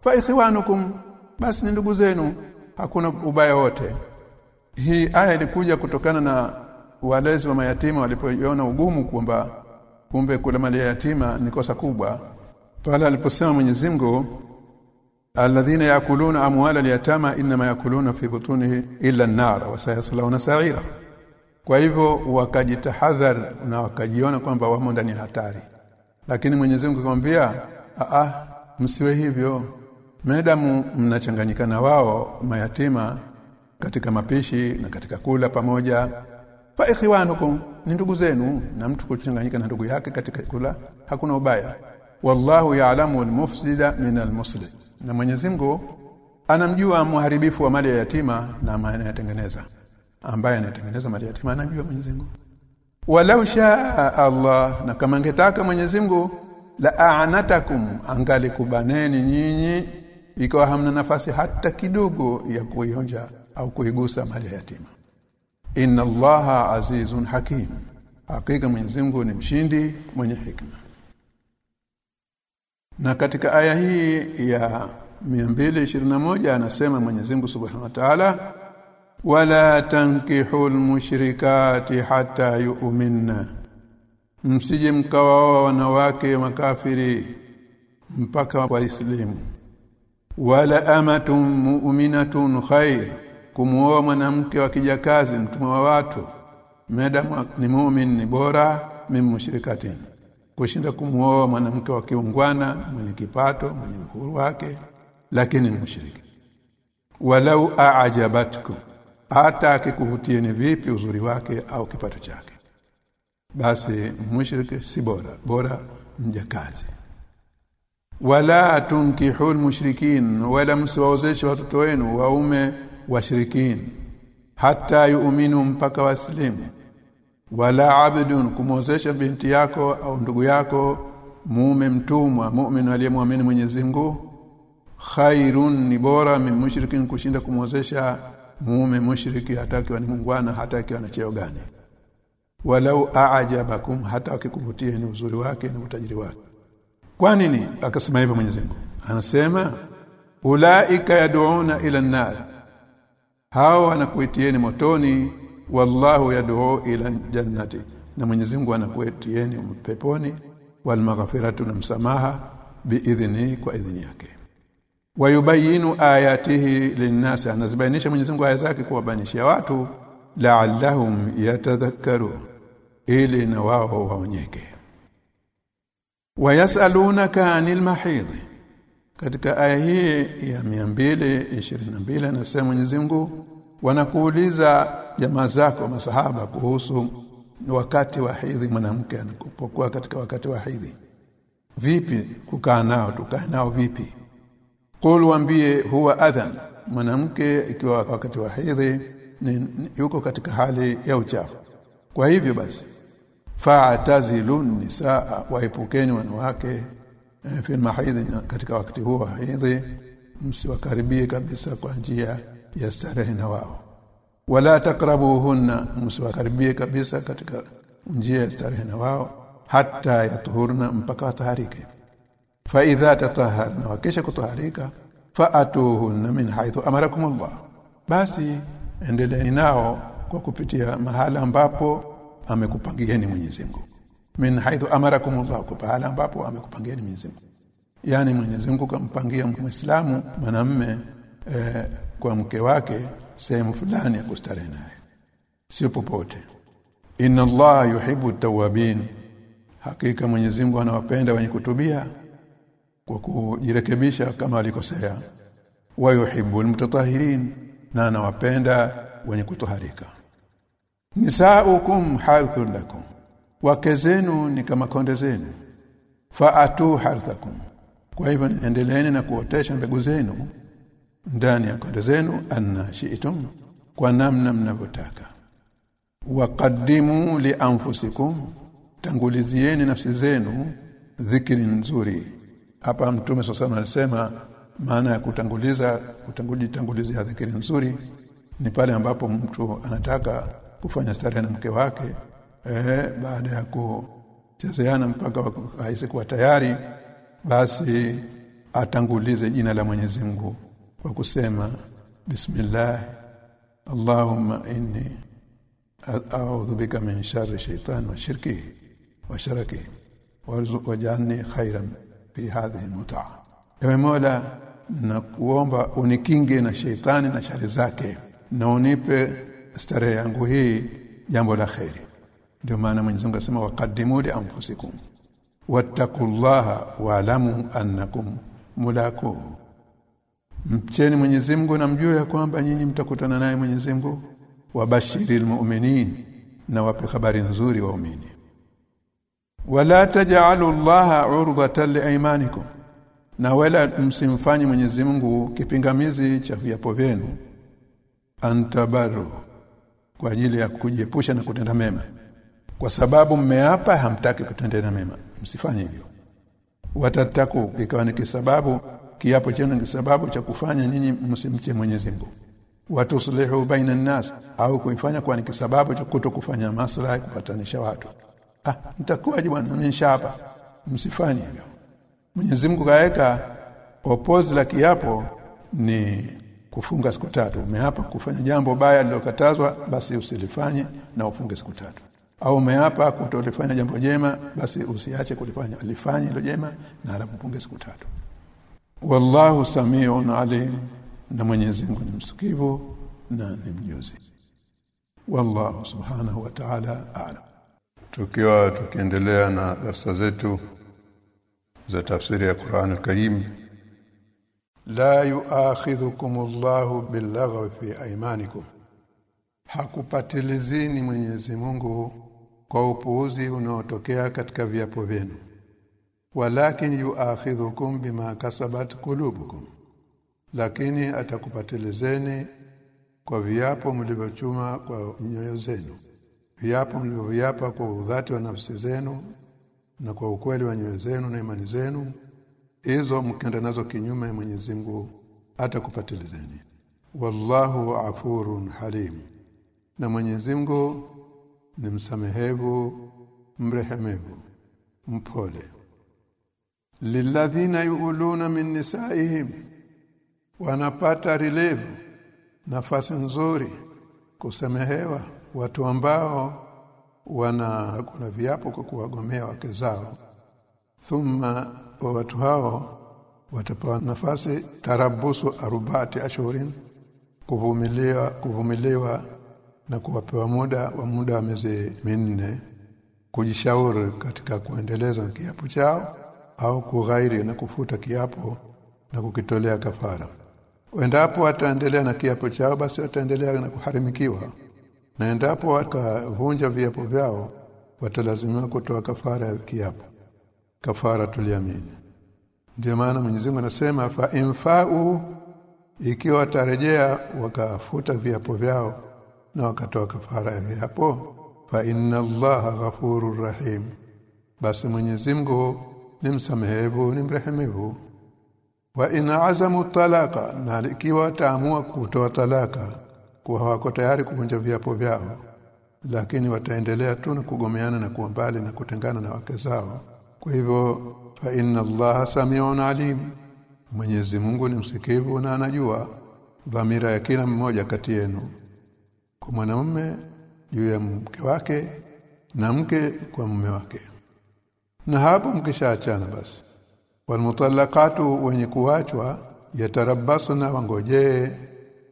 fa ikhwanukum basi ni ndugu zenu hakuna ubaya wote hii aya ilikuja kutokana na walezi wa mayatima walipoiona ugumu kwamba kumbe kula mali ya yatima ni kosa kubwa. Pale aliposema Mwenyezi Mungu alladhina yakuluna amwala al-yatama inma yakuluna fi butunihi illa an-nar wa sayaslawna sa'ira kwa hivyo wakajitahadhar na wakajiona kwamba wamo ndani ya hatari. Lakini Mwenyezi Mungu akamwambia a msiwe hivyo Medamu mnachanganyikana wao mayatima katika mapishi na katika kula pamoja. Fa ikhwanukum ni ndugu zenu na mtu kuchanganyika na ndugu yake katika kula hakuna ubaya. Wallahu ya'lamu al-mufsida min al-muslih na Mwenyezi Mungu anamjua muharibifu wa mali ya yatima na anayetengeneza ambaye anatengeneza mali ya yatima anamjua Mwenyezi Mungu. Walau shaa Allah na kama angetaka Mwenyezi Mungu la a'natakum angalikubaneni nyinyi ikawa hamna nafasi hata kidogo ya kuionja au kuigusa mali ya yatima. Inna allaha azizun hakim. Hakika Mwenyezi Mungu ni mshindi mwenye hikma. Na katika aya hii ya 221 anasema Mwenyezi Mungu Subhanahu wa Ta'ala wala tankihul mushrikati hata yu'minna. Msije mkawaoa wanawake makafiri mpaka waislamu wala amatun mu'minatun khair. Kumuoa mwanamke wa kijakazi mtumwa wa watu. Meda ni mu'min ni bora mimi mushrikatin. Kushinda kumuoa mwanamke wa kiungwana mwenye kipato mwenye uhuru wake lakini ni mushriki. Walau aajabatkum. Hata akikuvutieni vipi uzuri wake au kipato chake. Basi mushriki si bora. Bora mjakazi wala tunkihu mushrikin wala msiwaozeshe watoto wenu waume washirikin hata yuuminu mpaka waslimu wala abdun kumwozesha binti yako au ndugu yako mume mtumwa mu'min aliyemwamini Mwenyezi Mungu khairun ni bora min mushrikin kushinda kumwozesha mume mushriki hata akiwa ni mungwana hata akiwa na cheo gani. Walau aajabakum hata akikuvutia ni uzuri wake na utajiri wake kwa nini? Akasema hivyo Mwenyezi Mungu. Anasema ulaika yad'una ila an-nar. Hao wanakuitieni motoni wallahu yad'u ila jannati na Mwenyezi Mungu anakuitieni peponi wal maghfiratu na msamaha biidhni kwa idhini yake. Wayubayinu ayatihi linnasi anazibainisha Mwenyezi Mungu aya zake kuwabainishia watu la'allahum yatadhakkaru ili na wao waonyeke wayasalunaka anil mahid katika aya hii ya 222 anasema Mwenyezi Mungu wanakuuliza jamaa zako masahaba kuhusu wakati wa hedhi mwanamke anapokuwa katika wakati wa hedhi vipi kukaa nao tukae nao vipi? Qul waambie huwa adhan. Mwanamke ikiwa wakati wa hedhi yuko katika hali ya uchafu. Kwa hivyo basi fa'tazilun nisaa waepukeni wanawake fi mahidhi katika wakati huo wa msiwakaribie kabisa kwa njia ya starehe na wao. Wala takrabuhunna msiwakaribie kabisa katika njia ya starehe na wao hata yatuhurna mpaka taharike fa idha tataharna wakisha kutaharika faatuhunna min haithu amarakum Allah basi endeleeni nao kwa kupitia mahala ambapo amekupangieni Mwenyezi Mungu. Min haythu amarakum Allah kupahala pahala ambapo amekupangieni Mwenyezi Mungu. Yani Mwenyezi Mungu kampangia Muislamu mwanamme eh, kwa mke wake sehemu fulani ya kustarehe naye. Sio popote. Inna Allah yuhibbu tawabin hakika Mwenyezi Mungu anawapenda wenye kutubia kwa kujirekebisha kama alikosea. Wa yuhibbu almutatahirin. Na anawapenda wenye kutoharika nisaukum harthun lakum. Wake zenu ni kama konde zenu. Faatu harthakum. Kwa hivyo endeleeni na kuotesha mbegu zenu ndani ya konde zenu anna shi'tum kwa namna mnavyotaka. Waqaddimu li anfusikum tangulizieni nafsi zenu dhikri nzuri. Hapa mtume sasa alisema maana ya kutanguliza kutangulizia dhikri nzuri ni pale ambapo mtu anataka kufanya starehe na mke wake. Eh baada ya kuchezeana mpaka haisi kuwa tayari basi atangulize jina la Mwenyezi Mungu kwa kusema bismillah Allahumma inni a'udhu bika min sharri shaitan wa shirki wa sharaki waj'alni khairan fi hadhihi mutaa ewe Mola na kuomba unikinge na sheitani na shari zake na unipe starehe yangu hii jambo la khairi ndio maana Mwenyezi Mungu asema waqaddimu li anfusikum wattaqullaha wa'lamu annakum mulaku mcheni Mwenyezi Mungu na mjue ya kwamba nyinyi mtakutana naye Mwenyezi Mungu. Wabashiril mu'minin na wape habari nzuri waumini. Wala taj'alu Allaha 'urdatan liaymanikum na wala msimfanye Mwenyezi Mungu kipingamizi cha viapo vyenu. Antabaru kwa ajili ya kujiepusha na kutenda mema. Kwa sababu mmeapa hamtaki kutendea mema. Msifanye hivyo. Watataku ikawa ni kisababu kiapo chenu ni sababu cha kufanya nyinyi msimche Mwenyezi Mungu. Watuslihu baina nas au kuifanya kwa ni kisababu cha kutokufanya maslahi kupatanisha watu. Ah mtakuwaje bwana? Nimeshapa msifanye hivyo. Mwenyezi Mungu kaweka opozi la kiapo ni kufunga siku tatu. Umeapa kufanya jambo baya lilokatazwa basi usilifanye na ufunge siku tatu. Au umeapa kutolifanya jambo jema basi usiache kulifanya alifanye hilo jema na alapofunge siku tatu. Wallahu samiun alim na Mwenyezi Mungu ni msikivu na ni mjuzi. Wallahu subhanahu wa ta'ala a'lam. Tukiwa tukiendelea na darsa zetu za tafsiri ya Qur'an al-Karim la yu'akhidhukum Allahu billaghwi fi aymanikum. Hakupatilizini Mwenyezi Mungu kwa upuuzi unaotokea katika viapo vyenu. Walakin yu'akhidhukum bima kasabat qulubukum. Lakini atakupatilizeni kwa viapo mlivyochuma kwa nyoyo zenu. Viapo mlivyoviapa kwa udhati wa nafsi zenu na kwa ukweli wa nyoyo zenu na imani zenu hizo mkenda nazo kinyume Mwenyezi Mungu atakupatilizeni. Wallahu afurun halim. Na Mwenyezi Mungu ni msamehevu mrehemevu mpole. Lilladhina yuuluna min nisaihim wanapata relief nafasi nzuri kusamehewa watu ambao wana kuna viapo kwa kuwagomea wake zao. Thumma wa watu hao watapewa nafasi tarabusu arubati ashurin kuvumiliwa kuvumiliwa na kuwapewa muda wa muda wa miezi minne kujishauri katika kuendeleza kiapo chao au kughairi na kufuta kiapo na kukitolea kafara. Endapo wataendelea na kiapo chao basi wataendelea na kuharimikiwa. Na endapo wakavunja viapo vyao watalazimiwa kutoa kafara ya kiapo kafara tuliamini. Ndio maana Mwenyezi Mungu anasema fa infa'u ikiwa watarejea wakafuta viapo vyao na wakatoa kafara ya viapo fa inna Allaha ghafurur rahim. Basi Mwenyezi Mungu ni msamehevu ni mrehemevu wa in azamu talaka na ikiwa taamua kutoa talaka kwa hawako tayari kuvunja viapo vyao lakini wataendelea tu na kugomeana na kuwa mbali na kutengana na wake zao kwa hivyo fa inna allaha samiun alim. Mwenyezi Mungu ni msikivu na anajua dhamira ya kila mmoja kati yenu. Kwa mwanamume juu ya mke wake na mke kwa mume wake. Na hapo mkishaachana basi walmutallaqatu wenye kuachwa yatarabbasna wangojee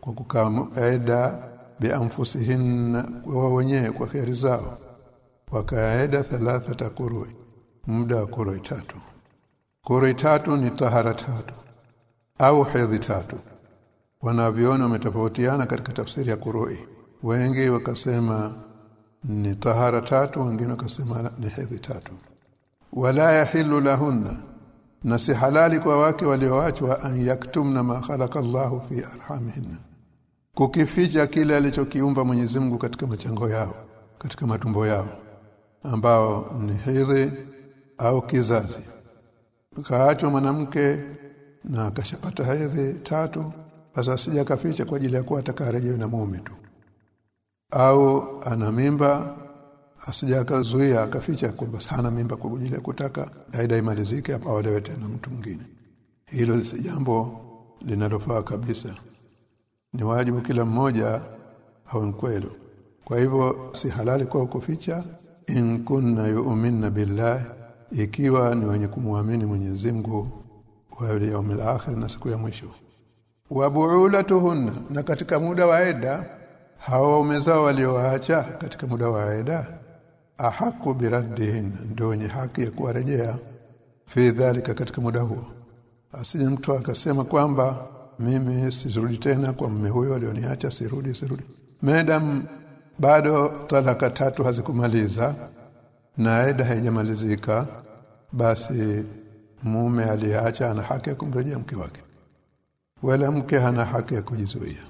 kwa kukaa aida bianfusihinna wa wenyewe kwa kheri zao. Wakaeda thalathata qurui muda wa koroi tatu. Koroi tatu ni tahara tatu. Au hedhi tatu. Wanaviona wametofautiana katika tafsiri ya kurui wengi wakasema ni tahara tatu wengine wakasema ni hedhi tatu. Wala yahilu lahunna. Na si halali kwa wake walioachwa an yaktumna ma khalaqa Allahu fi arhamihinna kukificha kile alichokiumba Mwenyezi Mungu katika machango yao katika matumbo yao ambao ni hedhi au kizazi. Kaachwa mwanamke na akashapata hedhi tatu basi asija kaficha kwa ajili ya kuwa atakarejewe na mume tu. Au ana mimba asija akazuia akaficha kwamba hana mimba kwa ajili ya kutaka aida imalizike aolewe tena mtu mwingine. Hilo si jambo linalofaa kabisa. Ni wajibu kila mmoja awe mkweli. Kwa hivyo si halali kwa kuficha in kunna yu'minna billahi ikiwa ni wenye kumwamini Mwenyezi Mungu wa yaumil akhir na siku ya mwisho. Wa bu'ulatuhunna na katika muda wa eda hao waume zao walioacha katika muda wa eda ahaku biraddihin ndio wenye haki ya kuwarejea fi dhalika katika muda huo. Asije mtu akasema kwamba mimi sirudi tena kwa mume huyo alioniacha sirudi sirudi. Madam bado talaka tatu hazikumaliza na haijamalizika basi mume aliacha ana haki ya kumrejea mke wake. Wala mke hana haki ya kujizuia.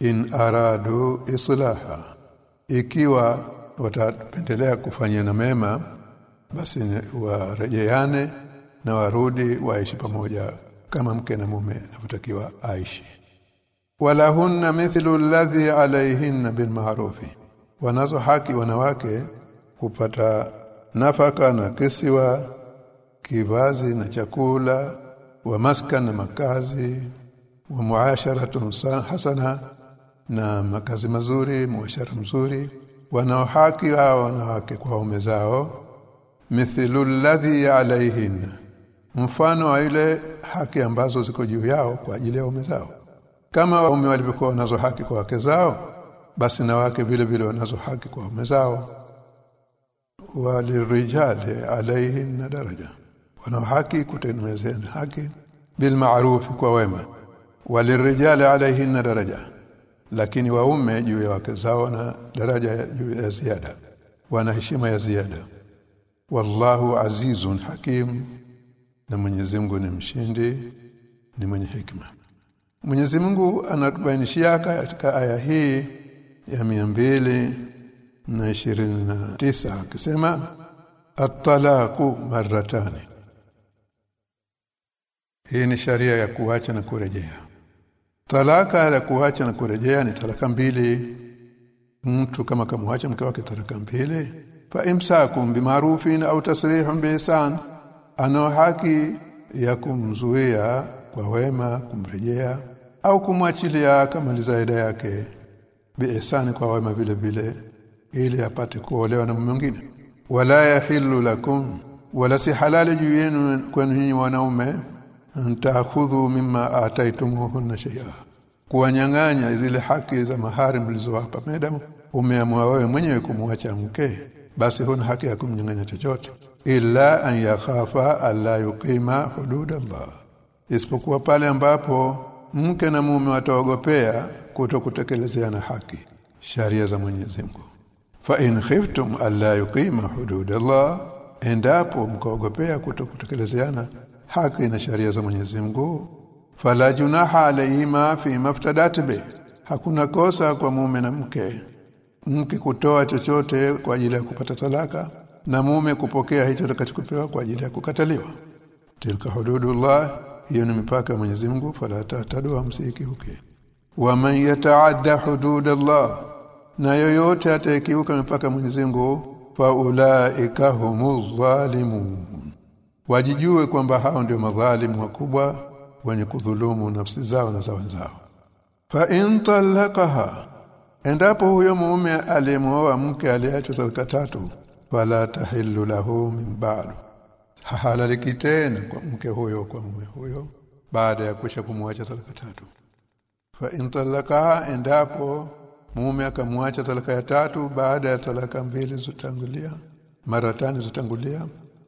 In aradu islaha. Ikiwa watapendelea kufanya na mema basi warejeane na warudi waishi pamoja kama mke na mume anavyotakiwa aishi. Wala hunna mithlu alladhi alayhinna bilma'rufi wanazo haki wanawake kupata nafaka na kisiwa kivazi na chakula wa maskan na makazi wa muasharatun hasana na makazi mazuri muashara mzuri. Wanao haki hao wanawake kwa waume zao mithlu alladhi alaihin mfano wa ile haki ambazo ziko juu yao kwa ajili ya waume zao. Kama waume walivyokuwa wanazo haki kwa wake zao basi na wake vile vile wanazo haki kwa waume zao walirijali alaihinna daraja. Wana haki kutengenezea haki bil ma'ruf kwa wema. Walirijali alaihinna daraja. Lakini waume juu ya wake zao na daraja juu ya ziada. Wana heshima ya ziada. Wallahu azizun hakim. Na Mwenyezi Mungu ni mshindi ni mwenye hikma Mwenyezi Mungu anatubainishia katika aya hii ya mbili na ishirini na tisa akisema at-talaqu marratani. Hii ni sharia ya kuacha na kurejea. Talaka ya kuacha na kurejea ni talaka mbili. Mtu kama kamwacha mke wake talaka mbili. Fa imsakum bimarufin au tasrihun biihsan ana haki ya kumzuia kwa wema kumrejea au kumwachilia kama zaida yake. Biihsani kwa wema vile vile ili apate kuolewa na mume mwingine. Wala yahillu lakum wala si halali juu yenu kwenu nyinyi wanaume ntakhudhu mimma ataitumuhunna shay'a. Kuwanyang'anya zile haki za mahari mlizowapa madam umeamua wewe mwenyewe kumwacha mke basi huna haki ya kumnyang'anya chochote. Illa an yakhafa alla yuqima hudud Allah. Isipokuwa pale ambapo mke na mume wataogopea kutokutekelezeana haki sharia za Mwenyezi Mungu fa in khiftum alla yuqima hudud Allah endapo mkaogopea kutokutekelezeana haki na sharia za Mwenyezi Mungu fala junaha alayhima fi maftadat bi hakuna kosa kwa mume na mke. Mke kutoa chochote kwa ajili ya kupata talaka na mume kupokea hicho atakachopewa kwa ajili ya kukataliwa. Tilka hududullah hiyo ni mipaka ya Mwenyezi Mungu fala tatadu msikiuke wa man yataadda hududallah na yoyote atakiuka mipaka Mwenyezi Mungu fa ulaika zalimun. Wajijue kwamba hao ndio madhalimu wakubwa wenye kudhulumu nafsi zao na za zao fa in talaqaha endapo huyo mume aliyemwoa mke aliyeachwa talaka tatu wala tahillu lahu min ba'du. Hahalaliki tena kwa mke huyo kwa mume huyo baada ya kusha kumwacha talaka tatu. Fa in talaqaha endapo mume akamwacha talaka ya tatu baada ya talaka mbili zotangulia mara tano zotangulia.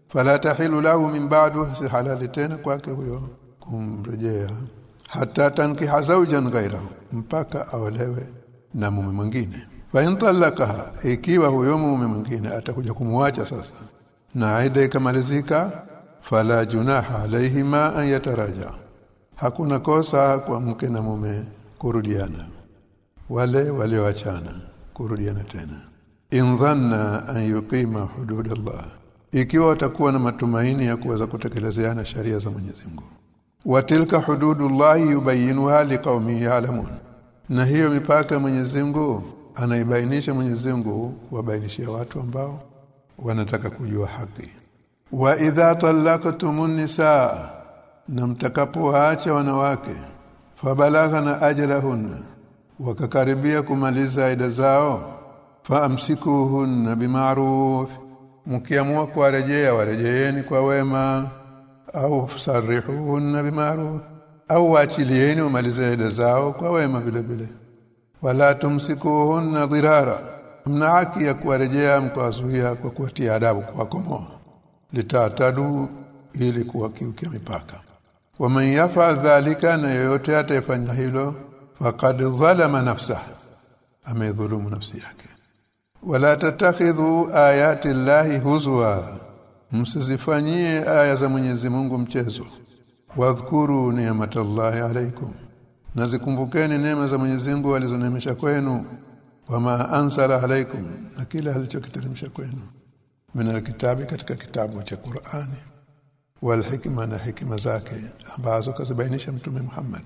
Fala tahilu lahu min ba'du si halali tena kwake huyo kumrejea. Hata tankiha zawjan ghairahu mpaka aolewe na mume mwingine. Fa in ikiwa huyo mume mwingine atakuja kumwacha sasa na aida ikamalizika fala junaha alayhima an yataraja. Hakuna kosa kwa mke na mume kurudiana wale walioachana kurudiana tena. In dhanna an yuqima hududallah ikiwa watakuwa na matumaini ya kuweza kutekelezeana sharia za Mwenyezi Mungu. Wa tilka hududullahi yubayyinuha liqaumin ya'lamun na hiyo mipaka ya Mwenyezi Mungu anaibainisha Mwenyezi Mungu kuwabainishia watu ambao wanataka kujua haki. Wa idha talaqtumun nisaa na mtakapoacha wanawake fabalaghana ajalahunna wakakaribia kumaliza ida zao faamsikuhunna bima'ruf mkiamua kuwarejea warejeeni kwa wema au sarihuhunna bima'ruf au waachilieni umalize ida zao kwa wema vile vile. Wala tumsikuhunna dhirara mna haki ya kuwarejea mkawazuia kwa kuwatia adabu kwa komoa. Litatadu ili kuwakiukia mipaka. Waman yafa dhalika na yoyote atafanya hilo faqad zalama nafsah amedhulumu nafsi yake wala tatakhidhu ayati llahi huzwa msizifanyie aya za Mwenyezi Mungu mchezo. Wadhkuru ni'matallahi alaykum. Nazikumbukeni neema za Mwenyezi Mungu alizonemesha kwenu. Wama ansala alaykum na kila alichokiteremsha kwenu. Min kitabi katika kitabu cha Qur'ani. Wal hikma na hikma zake ambazo kazibainisha mtume Muhammad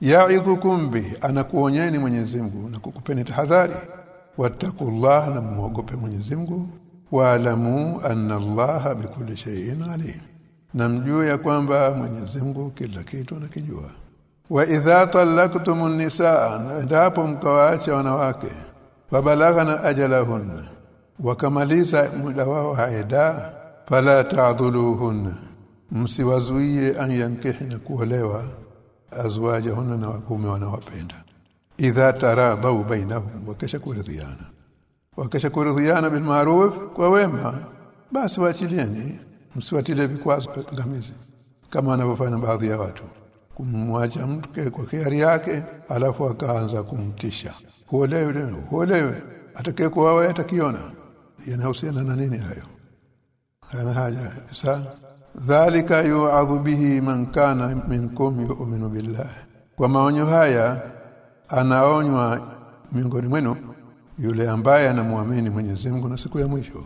ya'idhukum bi anakuonyeni Mwenyezi Mungu na kukupeni tahadhari. Wattaqullah na muogope Mwenyezi Mungu. Waalamu anna Allah bikulli shay'in alim. Na mjue ya kwamba Mwenyezi Mungu kila kitu anakijua. Wa idha talaqtumun nisaa endapo mkawaacha wanawake fabalaghana ajalahunna. Wakamaliza muda wao haida fala ta'dhuluhunna. Msiwazuie an yankihina kuolewa azwajahunna na wakume wanawapenda idha taradau bainahum wakisha kuridhiana. Wakisha kuridhiana bil ma'ruf kwa wema basi waachilieni. Msiwatilie vikwazo ngamizi kama wanavyofanya baadhi ya watu. Kumwacha mke kwa hiari yake alafu akaanza kumtisha. Huolewe huolewe atakee kuoa atakiona. Yanahusiana na nini hayo? Hana haja sana dhalika yu'adhu bihi man kana minkum yu'minu billah. Kwa maonyo haya anaonywa miongoni mwenu yule ambaye anamwamini Mwenyezi Mungu na siku ya mwisho.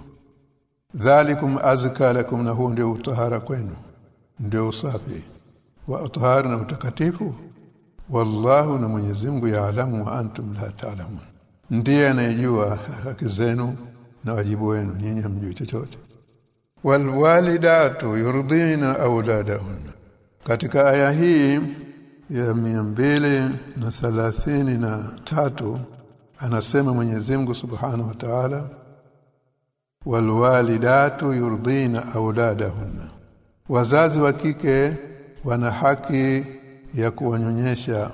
Dhalikum azka lakum na huo ndio utahara kwenu. Ndio usafi wa utahara na utakatifu. Wallahu na Mwenyezi Mungu yaalamu wa antum la ta'lamun. Ndiye anayejua haki zenu na wajibu wenu. Nyinyi hamjui chochote walwalidatu yurdina auladahunna katika aya hii ya mbili na thalathini na tatu anasema Mwenyezi Mungu Subhanahu wa Ta'ala walwalidatu yurdina auladahunna wazazi wa kike wana haki ya kuwanyonyesha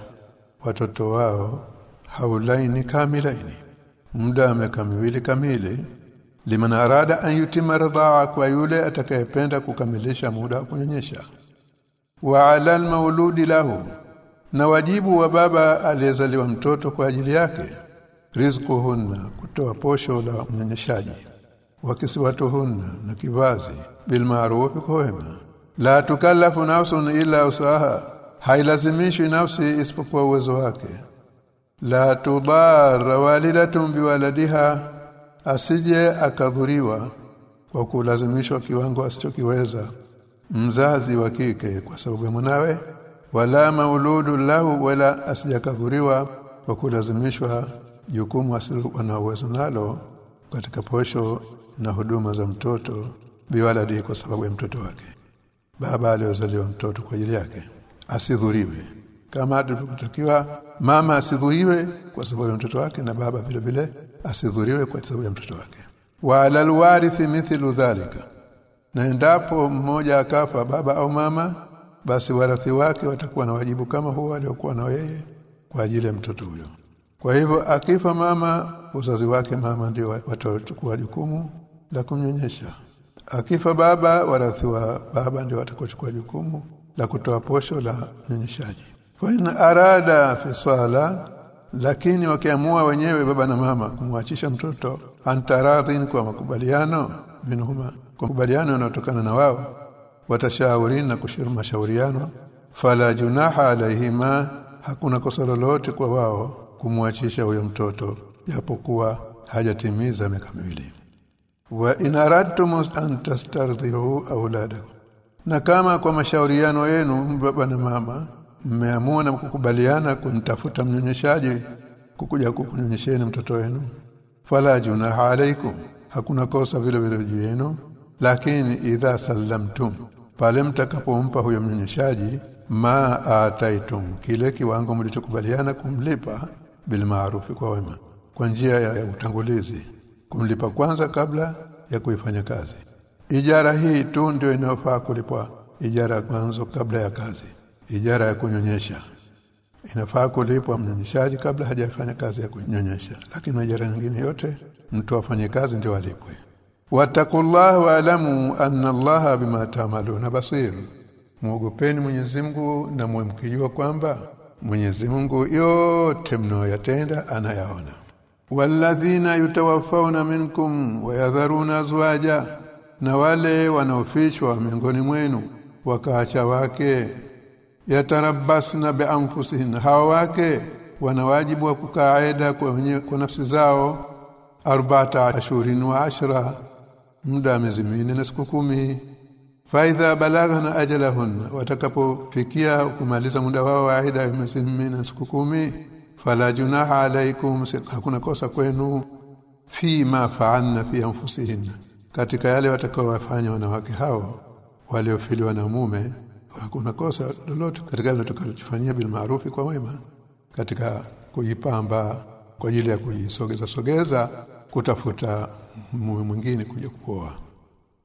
watoto wao haulaini kamilaini. Muda miaka miwili kamili liman arada an yutima ridaa kwa yule atakayependa kukamilisha muda wa kunyonyesha. Wa ala almauludi lahu na wajibu wa baba aliyezaliwa mtoto kwa ajili yake. Rizquhunna kutoa posho la mnyonyeshaji. Wakiswatuhunna na kivazi bil ma'ruf kwa wema. La tukallafu nafsun illa usaha hailazimishwi nafsi isipokuwa uwezo wake. La tudara walidatun biwaladiha asije akadhuriwa kwa kulazimishwa kiwango asichokiweza mzazi wa kike kwa sababu ya mwanawe wala mauludu lahu wala asijakadhuriwa kwa kulazimishwa jukumu asilokuwa na uwezo nalo katika posho na huduma za mtoto biwaladi kwa sababu ya mtoto wake. Baba aliyozaliwa mtoto kwa ajili yake asidhuriwe kama tulivyotakiwa mama asidhuriwe kwa sababu ya mtoto wake na baba vile vile asidhuriwe kwa sababu ya mtoto wake. Wa alal mithlu dhalika na endapo mmoja akafa baba au mama basi warathi wake watakuwa na wajibu kama huo aliokuwa na yeye kwa ajili ya mtoto huyo. Kwa hivyo akifa mama uzazi wake mama ndio watachukua jukumu la kumnyonyesha. Akifa baba warathi wa baba ndio watakochukua jukumu la kutoa posho la nyonyeshaji fa in arada fisala lakini wakiamua wenyewe baba na mama kumwachisha mtoto antaradhin kwa makubaliano minhuma. Kwa makubaliano yanayotokana na wao watashauri na kushauri mashauriano. Fala junaha alaihima hakuna kosa lolote kwa wao kumwachisha huyo mtoto japokuwa hajatimiza miaka miwili. Wa in aradtum an tastardhihu auladakum na kama kwa mashauriano yenu baba na mama mmeamua na kukubaliana kumtafuta mnyonyeshaji kukuja kukunyonyesheni mtoto wenu. Fala junaha alaikum hakuna kosa vile vile juu yenu. Lakini idha sallamtum pale mtakapompa huyo mnyonyeshaji ma ataitum kile kiwango mlichokubaliana kumlipa bil maarufi kwa wema kwa njia ya, utangulizi kumlipa kwanza kabla ya kuifanya kazi. Ijara hii tu ndio inayofaa kulipwa ijara kwanza kabla ya kazi ijara ya kunyonyesha. Inafaa kulipwa mnyonyeshaji kabla hajafanya kazi ya kunyonyesha. Lakini ijara nyingine yote mtu afanye kazi ndio alipwe. Wattaqullaha wa'lamu anna allaha bima ta'maluna basir. Muogopeni Mwenyezi Mungu na mwemkijua kwamba Mwenyezi Mungu yote mnayoyatenda anayaona. Walladhina yutawaffawna minkum wayadharuna azwaja. Na wale wanaofishwa miongoni mwenu wakaacha wake yatarabbasna bianfusihin hawa wake wana wajibu wa kukaaida kwa kwa nafsi zao arba'ata ashurin wa ashra muda miezi minne na siku kumi. Faidha balaghna ajalahun watakapofikia kumaliza muda wao wa aida miezi minne na siku kumi fala junaha alaikum hakuna kosa kwenu fi ma fa'alna fi anfusihin katika yale watakaowafanya wanawake hao waliofiliwa na mume hakuna kosa lolote katika yale tutakayofanyia bil maarufi kwa wema katika kujipamba kwa ajili ya kujisogeza sogeza kutafuta mume mwingine kuja kuoa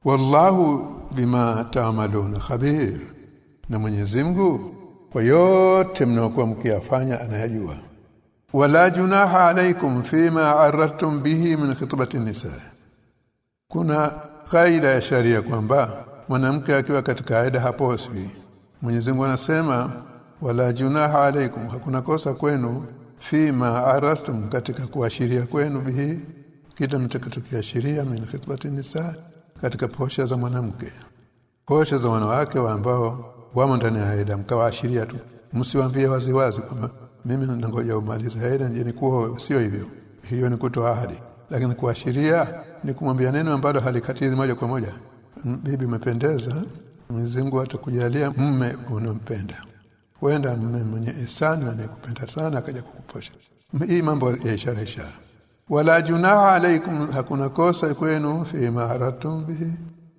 wallahu bima taamaluna khabir na Mwenyezi Mungu kwa yote mnayokuwa mkiyafanya anayajua. Wala junaha alaikum fima aradtum bihi min khitbati nisa kuna kaida ya sharia kwamba mwanamke akiwa katika aida haposwi Mwenyezi Mungu anasema wala junaha alaikum hakuna kosa kwenu fima aratum katika kuashiria kwenu bihi kitu mtakachokiashiria min khitbati nisa katika posha za mwanamke. Posha za wanawake wa ambao wamo ndani ya haida mkawaashiria tu. Msiwaambie waziwazi kwamba mimi nangoja umalize haida nje nikuwa sio hivyo. Hiyo ni kutoa ahadi. Lakini kuashiria ni kumwambia neno ambalo halikatizi moja kwa moja bibi umependeza Mwenyezi Mungu atakujalia mume unampenda. Wenda mume mwenye ihsani na anayekupenda sana akaja kukuposha hii mambo ya ishara ishara. Wala junaha alaikum hakuna kosa kwenu fi ma'aratum bihi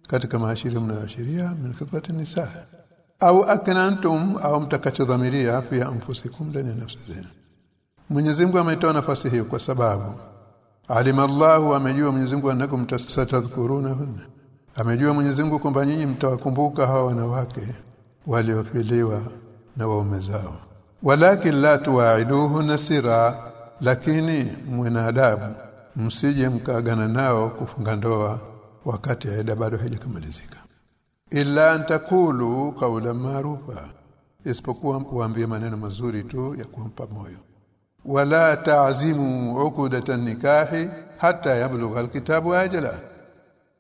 katika maashiri mnayoashiria min khitbati nisa. Au aknantum au mtakachodhamiria fi anfusikum ndani ya nafsi zenu. Mwenyezi Mungu ametoa nafasi hiyo kwa sababu alimallahu amejua Mwenyezi Mungu annakum tasatadhkurunahunna amejua Mwenyezi Mungu kwamba nyinyi mtawakumbuka hawa wanawake waliofiliwa na waume zao. Walakin la tuwaiduhu nasira lakini mwanadamu msije mkaagana nao kufunga ndoa wakati aida bado haijakamilizika illa antakulu qawlan marufa isipokuwa kuambie maneno mazuri tu ya kumpa moyo. Wala taazimu ukudatan nikahi hata yablugha alkitabu ajala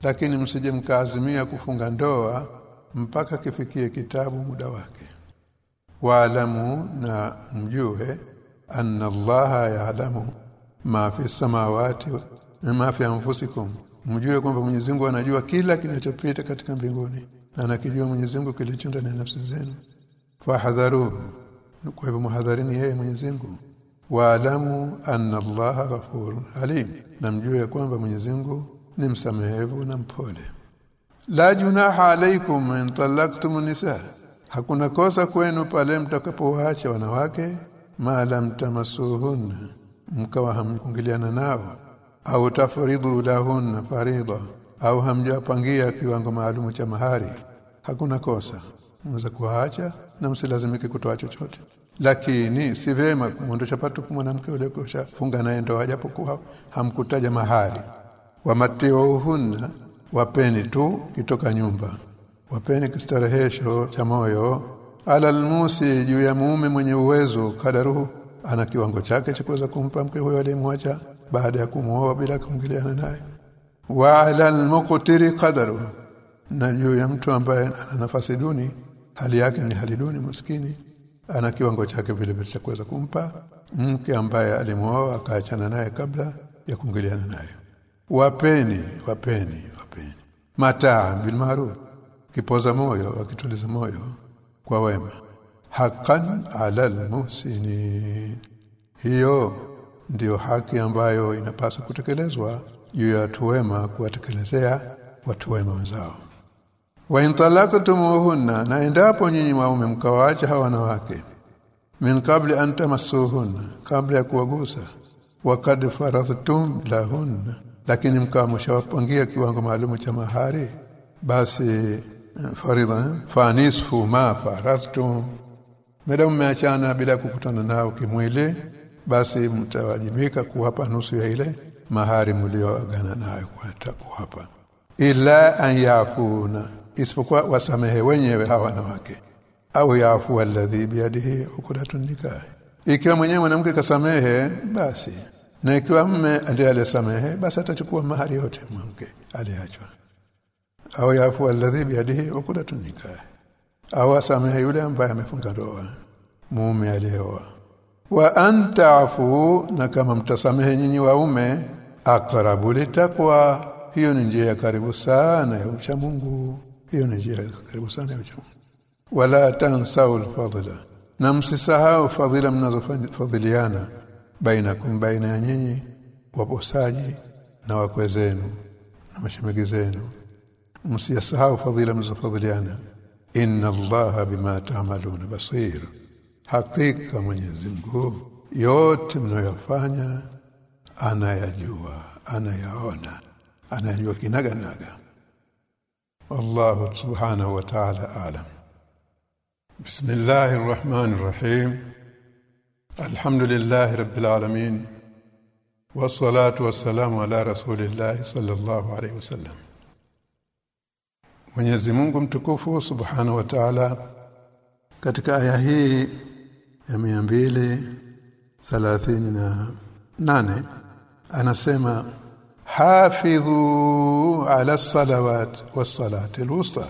lakini msije mkaazimia kufunga ndoa mpaka kifikie kitabu muda wake. Waalamu na mjue anna allaha yaalamu ma fi samawati ma fi anfusikum. Mjue kwamba Mwenyezi Mungu anajua kila kinachopita katika mbinguni na anakijua Mwenyezi Mungu kilicho ndani ya nafsi zenu. Fahadharu kwa hivyo muhadharini yeye Mwenyezi Mungu. Waalamu anna allaha ghafurun halim na mjue kwamba Mwenyezi Mungu ni msamehevu na mpole. La junaha alaikum in talaqtum nisa. Hakuna kosa kwenu pale mtakapoacha wanawake ma lam tamasuhunna mkawa hamkungiliana nao au tafridu lahunna farida au hamjapangia kiwango maalumu cha mahari. Hakuna kosa. Mweza kuacha na msilazimike kutoa chochote. Lakini si vema kumwondosha patu mwanamke yule kosha funga naye ndoa japokuwa hamkutaja mahari wamatiuhunna wapeni tu kitoka nyumba. Wapeni kistarehesho cha moyo. Ala almusi juu ya mume mwenye uwezo kadaruhu ana kiwango chake cha kuweza kumpa mke huyo aliyemwacha baada ya kumuoa bila kumgiliana naye. Wa ala almuqtiri qadaru na juu ya mtu ambaye ana nafasi duni hali yake ni hali duni maskini ana kiwango chake vile vile cha kuweza kumpa mke ambaye alimuoa akaachana naye kabla ya kuingiliana naye wapeni wapeni wapeni. Mataa bil ma'ruf kipoza moyo wakituliza moyo. Kwa wema. Haqqan ala almuhsinin hiyo ndiyo haki ambayo inapaswa kutekelezwa juu ya watu wema kuwatekelezea watu wema wenzao. Wa intalaqtumuhunna na endapo nyinyi waume mkawaacha hawa wanawake min qabli an tamassuhunna kabla ya kuwagusa wa wakad faradhtum lahunna lakini mkawa mshawapangia kiwango maalumu cha mahari basi faridha fa nisfu ma faradhtum madamu mmeachana bila kukutana nao kimwili basi mtawajibika kuwapa nusu ya ile mahari mlioagana nayo kwa kuwapa. Ila an yafuna isipokuwa wasamehe wenyewe hawa wanawake. Au yafu alladhi biyadihi ukudatun nikah. Ikiwa mwenyewe mwanamke kasamehe basi na ikiwa mme ndiye alisamehe basi atachukua mahari yote mwanamke aliachwa au yafu alladhi biyadihi uqdatu nikah au asamehe yule ambaye amefunga ndoa mume aliyeoa. Wa antafu na kama mtasamehe nyinyi waume aqrabu litakwa. Hiyo ni njia ya karibu sana ya ucha Mungu. Hiyo ni njia ya karibu sana ya ucha Mungu. Wala tansau alfadla na msisahau fadhila mnazofadhiliana bainakum baina ya nyinyi waposaji na wakwe zenu na mashamiki zenu. Msiyasahau fadhila mzofadhiliana inna allaha bima taamaluna basir. Hakika mwenyezi Mungu yote mnayofanya anayajua anayaona anayajua kinaga naga wallahu subhanahu wa ta'ala alam. Bismillahir rahmanir rahim الحمد لله رب العالمين والصلاة والسلام على رسول الله صلى الله عليه وسلم Mwenyezi Mungu mtukufu Subhanahu wa Ta'ala katika aya hii ya mia mbili thalathini na nane anasema hafidhu ala salawat wassalati alwusta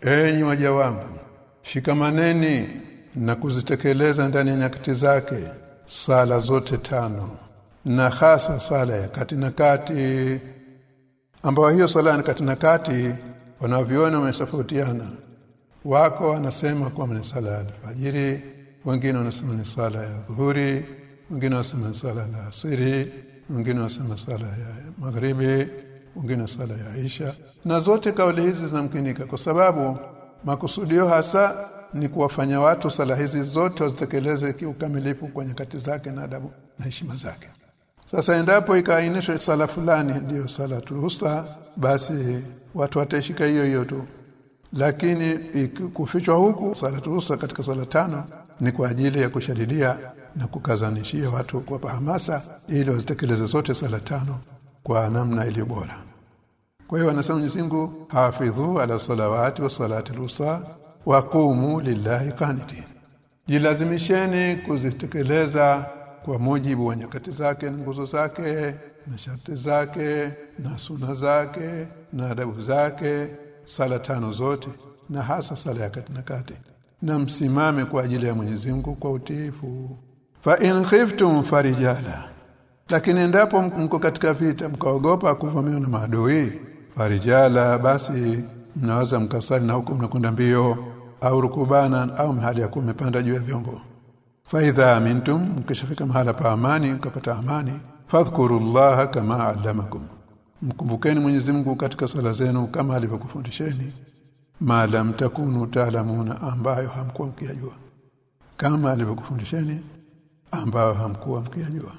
enyi waja wangu shikamaneni na kuzitekeleza ndani ya nyakati zake sala zote tano na hasa sala ya kati na kati ambayo hiyo sala ya kati na kati wanaviona wametofautiana. Wako wanasema kwamba ni sala ya alfajiri wengine wanasema ni sala ya dhuhuri wengine wanasema ni sala ya asiri wengine wanasema sala ya magharibi wengine sala ya Isha. Na zote kauli hizi zinamkinika kwa sababu makusudio hasa ni kuwafanya watu sala hizi zote wazitekeleze kiukamilifu kwa nyakati zake na adabu na heshima zake. Sasa endapo ikaainishwa sala fulani ndiyo salatul wusta basi watu wataishika hiyo hiyo tu. Lakini kufichwa huku salatul wusta katika sala tano ni kwa ajili ya kushadidia na kukazanishia watu kwa hamasa ili wazitekeleze zote sala tano kwa namna iliyo bora. Kwa hiyo wanasema Mwenyezi Mungu hafidhu ala salawati wa salati wa qumu lillahi qanitin. Jilazimisheni kuzitekeleza kwa mujibu wa nyakati zake na nguzo zake na sharti zake na suna zake na adabu zake sala tano zote na hasa sala ya kati na kati. Na msimame kwa ajili ya Mwenyezi Mungu kwa utiifu. Fa in khiftum farijala. Lakini endapo mko katika vita mkaogopa kuvamiwa na maadui farijala basi mnaweza mkasali na huko mnakwenda mbio au rukubana au mahali ya kumepanda juu ya vyombo. Faidha amintum mkishafika mahala pa amani mkapata amani fadhkurullaha kama allamakum. Mkumbukeni Mwenyezi Mungu katika sala zenu kama alivyokufundisheni. Ma lam takunu taalamuna ambayo hamkuwa mkiyajua. Kama alivyokufundisheni ambayo hamkuwa mkiyajua.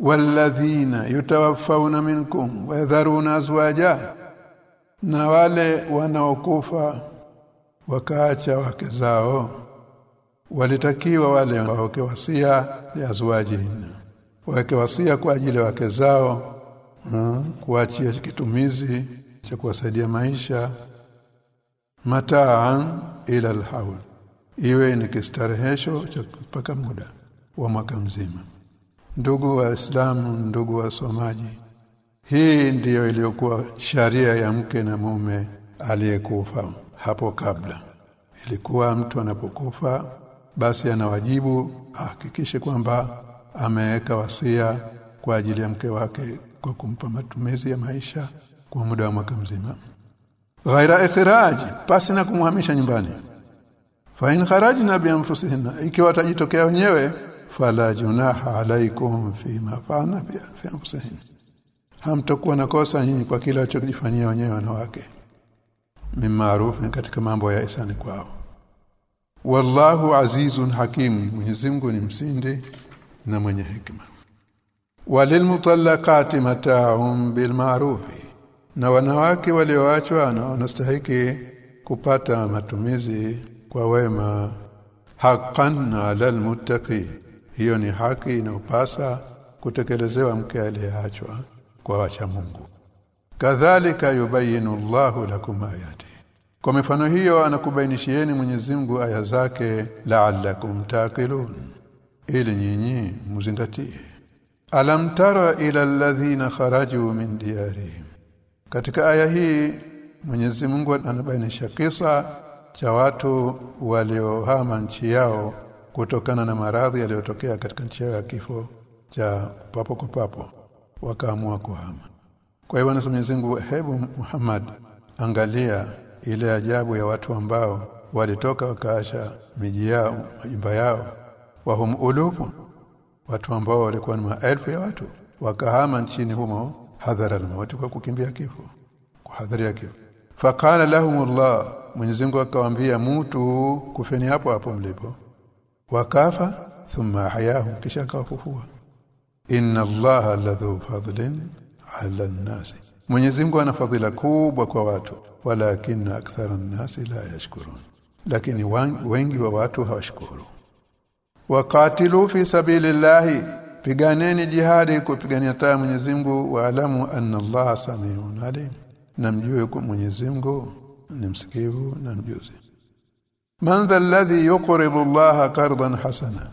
Walladhina yatawaffawna minkum wa yadharuna azwaja na wale wanaokufa wakaacha wake zao walitakiwa wale waweke wasia ya azwajihim waweke wasia kwa ajili ya wake zao hmm, kuachia kitumizi cha kuwasaidia maisha mataan ila alhaul iwe ni kistarehesho cha mpaka muda wa mwaka mzima. Ndugu wa Islamu ndugu wa somaji hii ndiyo iliyokuwa sharia ya mke na mume aliyekufa hapo kabla. Ilikuwa mtu anapokufa basi anawajibu ahakikishe kwamba ameweka wasia kwa ajili ya mke wake kwa kumpa matumizi ya maisha kwa muda wa mwaka mzima. Ghaira ikhraj pasi na kumhamisha nyumbani. Fa in kharajna bi anfusihinna ikiwa watajitokea wenyewe fala junaha alaikum fima fana bi anfusihinna. Hamtakuwa na kosa nyinyi kwa kile walichojifanyia wenyewe wanawake mimaarufu katika mambo ya isani kwao. Wallahu azizun hakim Mwenyezi Mungu ni msindi na mwenye hikma walilmutallaqati mata'un bilma'rufi na wanawake walioachwa na wanastahiki kupata matumizi kwa wema. Haqqan 'alal muttaqi hiyo ni haki inayopasa kutekelezewa mke aliyeachwa kwa wacha Mungu kadhalika yubayinu Allahu lakum ayati. Kwa mifano hiyo anakubainishieni Mwenyezi Mungu aya zake la'allakum taqilun. Ili nyinyi muzingatie. Alam tara ila alladhina kharaju min diyarihim. Katika aya hii Mwenyezi Mungu anabainisha kisa cha watu waliohama nchi yao kutokana na maradhi yaliyotokea katika nchi yao ya kifo cha papo kwa papo. Wakaamua kuhama kwa hiyo anasema Mwenyezi Mungu hebu Muhammad angalia ile ajabu ya watu ambao walitoka wakaasha miji yao majumba yao. Wahum ulufu watu ambao walikuwa ni maelfu ya watu wakahama nchini humo hadhara almauti kwa kukimbia kifo kwa hadhari ya kifo. Faqala lahum Allah Mwenyezi Mungu akawaambia mtu kufeni hapo hapo mlipo. Wakafa thumma hayahum kisha akawafufua. Inna allaha ladhu fadlin ala an-nas Mwenyezi Mungu ana fadhila kubwa kwa watu walakin akthara an-nas la yashkurun. Lakini wengi wa watu hawashukuru. Waqatilu fi sabilillahi piganeni jihadi kupigania taa Mwenyezi Mungu waalamu anna Allah samiun alim. Namjue kwa Mwenyezi Mungu ni msikivu na mjuzi. Man alladhi yuqridu Allah qardan hasana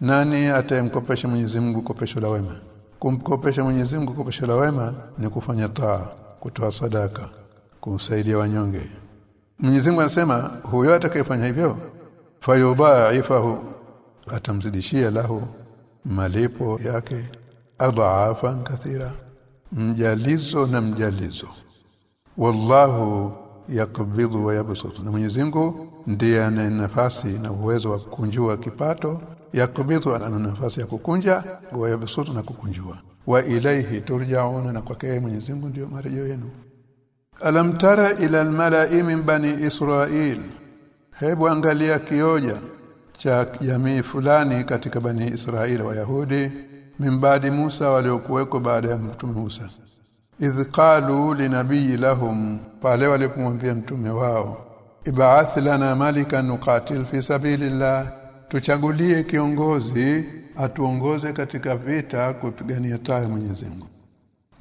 nani atayemkopesha Mwenyezi Mungu kopesho la wema kumkopesha Mwenyezi Mungu kukopesha la wema ni kufanya taa kutoa sadaka kumsaidia wanyonge. Mwenyezi Mungu anasema huyo atakayefanya hivyo fayudha'ifahu atamzidishia lahu malipo yake adhaafan kathira mjalizo na mjalizo. Wallahu yakbidhu wa yabsutu. Na Mwenyezi Mungu ndiye ana nafasi na uwezo wa kunjua kipato yakbidhu ana nafasi ya kukunja wa yabsutu na kukunjua wa ilaihi turjauna na kwake Mwenyezi Mungu ndio marejeo yenu. Alam tara ila almala'i min bani israil? Hebu angalia kioja cha jamii fulani katika bani Israeli wayahudi mimbadi Musa waliokuweko baada ya mtume Musa. Idh qalu linabii lahum pale walipomwambia mtume wao ibaath lana malikan nuqatil fi sabilillah tuchagulie kiongozi atuongoze katika vita kupigania taa ya Mwenyezi Mungu.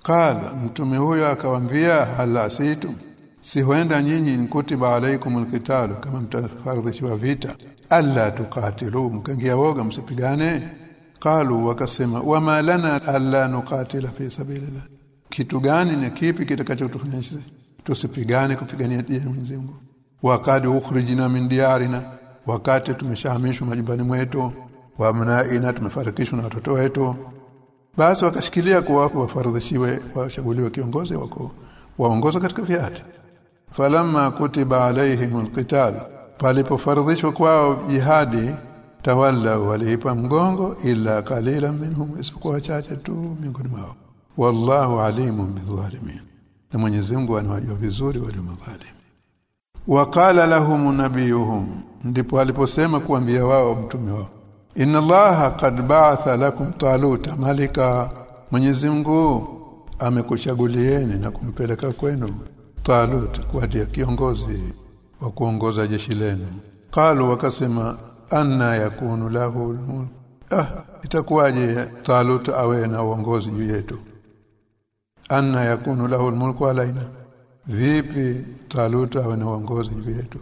Kala mtume huyo akawambia hala situ si huenda nyinyi nkutiba alaikumul qitalu kama mtafardhishiwa vita. Alla tuqatilu mkangia woga msipigane. Qalu wakasema wama lana alla nuqatila fi sabilillah. Kitu gani na kipi kitakachotufanya tusipigane kupigania dini ya Mwenyezi Mungu? Wakati ukhrijna min diyarina wakati tumeshahamishwa majumbani mwetu wa mnaina tumefarikishwa na watoto wetu. Basi wakashikilia kuwa wako washaguliwe wachaguliwe kiongozi wako waongoza katika viati falamma kutiba alaihim alqital palipofaradhishwa kwao jihadi tawalla waliipa mgongo ila kalila minhum isipokuwa wachache tu miongoni mwao. Wallahu alimun bidhalimin na Mwenyezi Mungu anawajua vizuri walio madhalim. Waqala lahum nabiyuhum ndipo aliposema kuambia wao mtume wao inna allaha qad ba'atha lakum taluta malika Mwenyezi Mungu amekuchagulieni na kumpeleka kwenu Talut kuwatia kiongozi wa kuongoza jeshi lenu. Qalu wakasema anna yakunu lahu mulk ah itakuwaje Talut awe na uongozi juu yetu? Anna yakunu lahu almulku alaina vipi Talut awe na uongozi juu yetu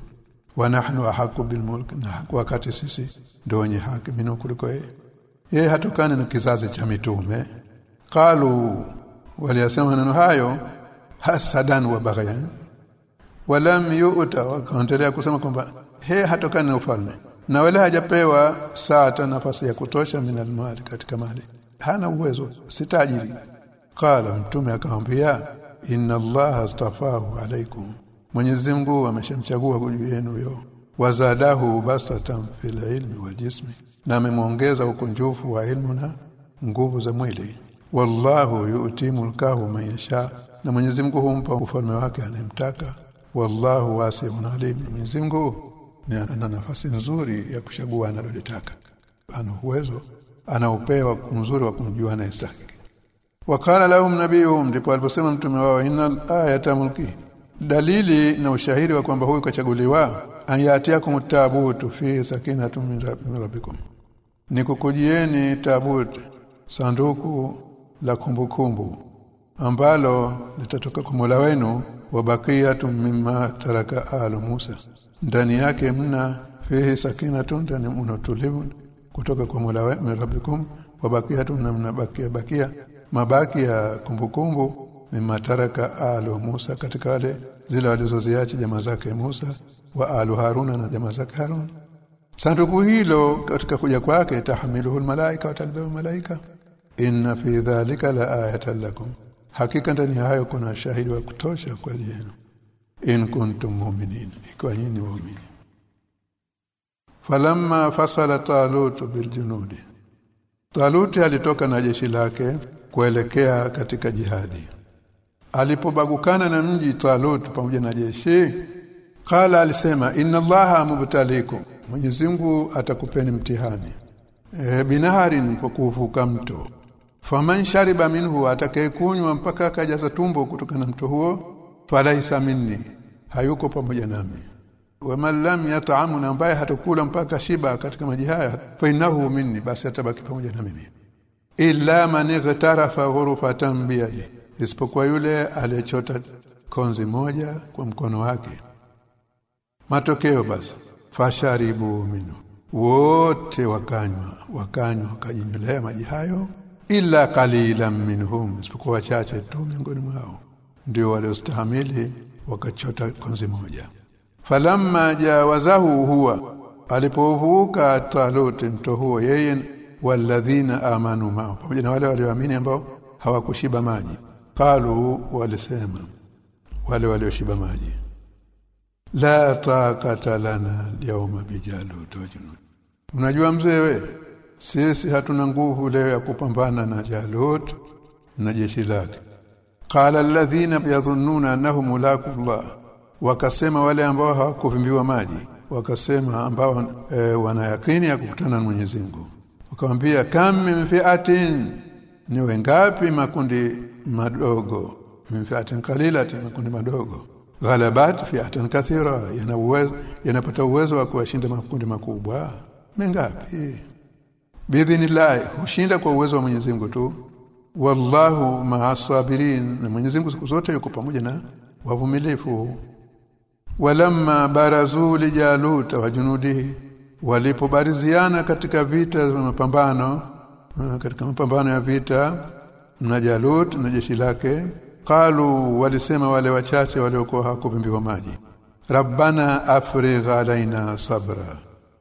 wa nahnu ahaqu bil mulk na wakati sisi ndio wenye haki mino kuliko yeye. Yeye hatukani na kizazi cha mitume. Qalu waliyasema neno hayo hasadan wa baghyan. Walam yu'ta wakaendelea kusema kwamba he hatokani na ufalme. Na wala hajapewa saata nafasi ya kutosha min almali katika mali. Hana uwezo si tajiri. Qala mtume akamwambia inna allaha astafahu alaikum Mwenyezi Mungu ameshamchagua juu yenu huyo. Wazadahu basatan fil ilmi wal jismi. Na amemwongeza ukunjufu wa ilmu na nguvu za mwili. Wallahu yu'ti mulkahu man yasha. Na Mwenyezi Mungu humpa ufalme wake anayemtaka. Wallahu wasi'un alim. Mwenyezi Mungu ni ana nafasi nzuri ya kuchagua analotaka ana uwezo ana upewa mzuri wa kumjua anayestahili. Wakala lahum nabiyuhum ndipo aliposema mtume wao innal ayata mulki dalili na ushahidi wa kwamba huyu kachaguliwa ayatiakum tabutu fi sakinatu min rabbikum. Ni kukujieni tabut sanduku la kumbukumbu kumbu, ambalo litatoka kwa Mola wenu wabakiyatu mimma taraka alu Musa. Ndani yake mna fihi sakinatun ndani mna utulivu kutoka kwa Mola wenu rabbikum wabakiyatu mna bakia bakia. Mabaki ya kumbukumbu mimma taraka alu Musa katika wale zile walizoziacha jamaa zake Musa wa alu Haruna na jamaa zake Harun sanduku hilo katika kuja kwake tahmiluhu malaika watalbahu malaika inna fi dhalika la ayatan lakum. Hakika ndani hayo kuna shahidi wa kutosha kwa yenu. In kuntum mu'minin. Ikiwa nyinyi waumini falamma fasala talut biljunudi talut alitoka na jeshi lake kuelekea katika jihadi alipobagukana na mji talut pamoja na jeshi qala alisema inna allaha mubtalikum Mwenyezi Mungu atakupeni mtihani. E, binaharin kuvuka mto. Faman shariba minhu atakayekunywa mpaka akajaza tumbo kutoka na mto huo falaisa minni hayuko pamoja nami. Waman lam yat'amu na ambaye hatakula mpaka shiba katika maji haya fa innahu minni basi atabaki pamoja na mimi. Illa man ightarafa ghurfatan biyadi isipokuwa yule aliyechota konzi moja kwa mkono wake. Matokeo basi fasharibu minhu wote wakanywa wakanywa wakajinyolea maji hayo ila qalilan minhum isipokuwa wachache tu miongoni mwao. Ndio waliostahamili wakachota konzi moja. Falamma jawazahu huwa alipovuka talut mto huo yeye waladhina amanu mao pamoja na wale walioamini ambao hawakushiba maji qalu walisema wale walioshiba maji la taqata lana yawma bijalut wa junud unajua mzee we sisi hatuna nguvu leo ya kupambana na Jalut na jeshi lake. Qala alladhina yadhunnuna annahum mulaqullah wakasema wale ambao hawakuvimbiwa maji wakasema ambao e, wana yakini ya kukutana na Mwenyezi Mungu. Wakamwambia kam min fi'atin ni wengapi makundi madogo. Min fi'atin qalilatin makundi madogo. Ghalabat fi'atan kathira yanapata uwezo wa kuwashinda makundi makubwa. Mengapi biidhnillah hushinda kwa uwezo wa Mwenyezi Mungu tu. Wallahu ma'asabirin na Mwenyezi Mungu siku zote yuko pamoja na wavumilifu walamma barazu li jalut wa junudihi walipobariziana katika vita vya mapambano katika mapambano ya vita na Jalut na jeshi lake. Qalu walisema wale wachache waliokuwa hakuvimbiwa maji. Rabbana afrigh alaina sabra.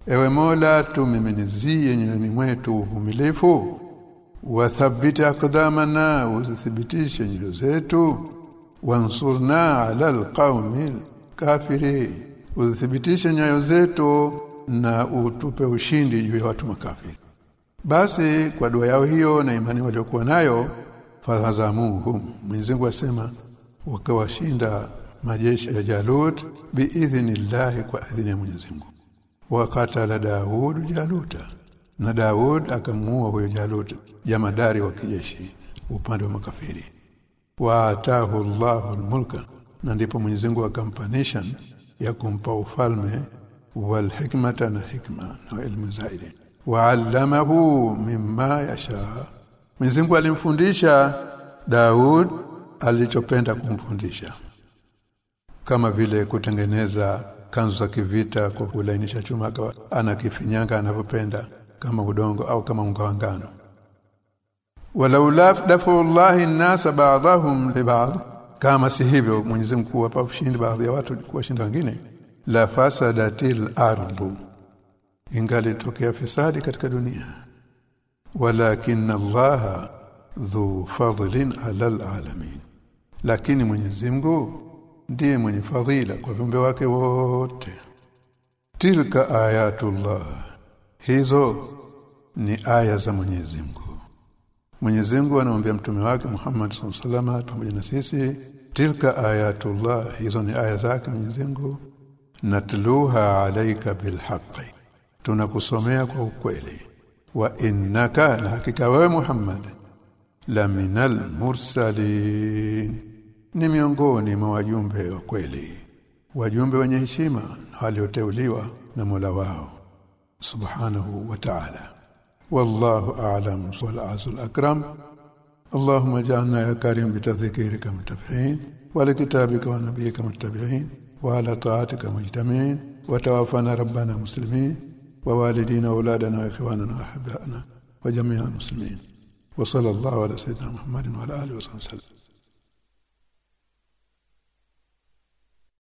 Ewe mola tumiminizie nyoyoni mwetu uvumilifu. Wathabbit aqdamana uzithibitishe nyoyo zetu. Wansurna ala alqaumil kafiri uzithibitishe nyayo zetu na utupe ushindi juu ya watu makafiri. Basi kwa dua yao hiyo na imani waliokuwa nayo fahazamuhum Mwenyezi asema wakawashinda majeshi ya Jalut biidhnillah kwa idhini ya Mwenyezi Mungu. Wakatala Daud Jaluta. Na Daud akamuua huyo Jalut jamadari wa kijeshi upande wa makafiri. Waatahu Allahu almulka. Na ndipo Mwenyezi Mungu akampanisha ya kumpa ufalme wal hikmata na hikma na ilmu zaidi. Wa'allamahu mimma yasha Mungu alimfundisha Daud alichopenda kumfundisha. Kama vile kutengeneza kanzu za kivita kwa kulainisha chuma anakifinyanga anavyopenda kama udongo au kama unga wa ngano. Walaula dafu Allahi nasa ba'dahum li ba'd kama si hivyo Mwenyezi Mungu hapa ushindi baadhi ya watu kuwashinda wengine la fasadatil ardu ingali tokea fisadi katika dunia walakin Allah dhu fadlin ala alamin. Lakini Mwenyezi Mungu ndiye mwenye fadhila kwa viumbe wake wote. Tilka ayatullah hizo ni aya za Mwenyezi Mungu. Mwenyezi Mungu anamwambia mtume wake Muhammad sallallahu pamoja na sisi tilka ayatullah hizo ni aya zake Mwenyezi Mungu. Natluha alayka bilhaqi tunakusomea kwa ukweli wa innaka la hakika wewe Muhammad la minal mursalin ni miongoni mwa wajumbe wa kweli wajumbe wenye heshima na walioteuliwa na Mola wao subhanahu wa ta'ala wallahu a'lam wal azul akram اللهم اجعلنا يا كريم بتذكيرك متفعين ولكتابك ونبيك متبعين وعلى طاعتك مجتمعين وتوفنا ربنا مسلمين ووالدينا وأولادنا وإخواننا وأحبائنا وجميع المسلمين. وصلى الله على سيدنا محمد وعلى آله وصحبه وسلم.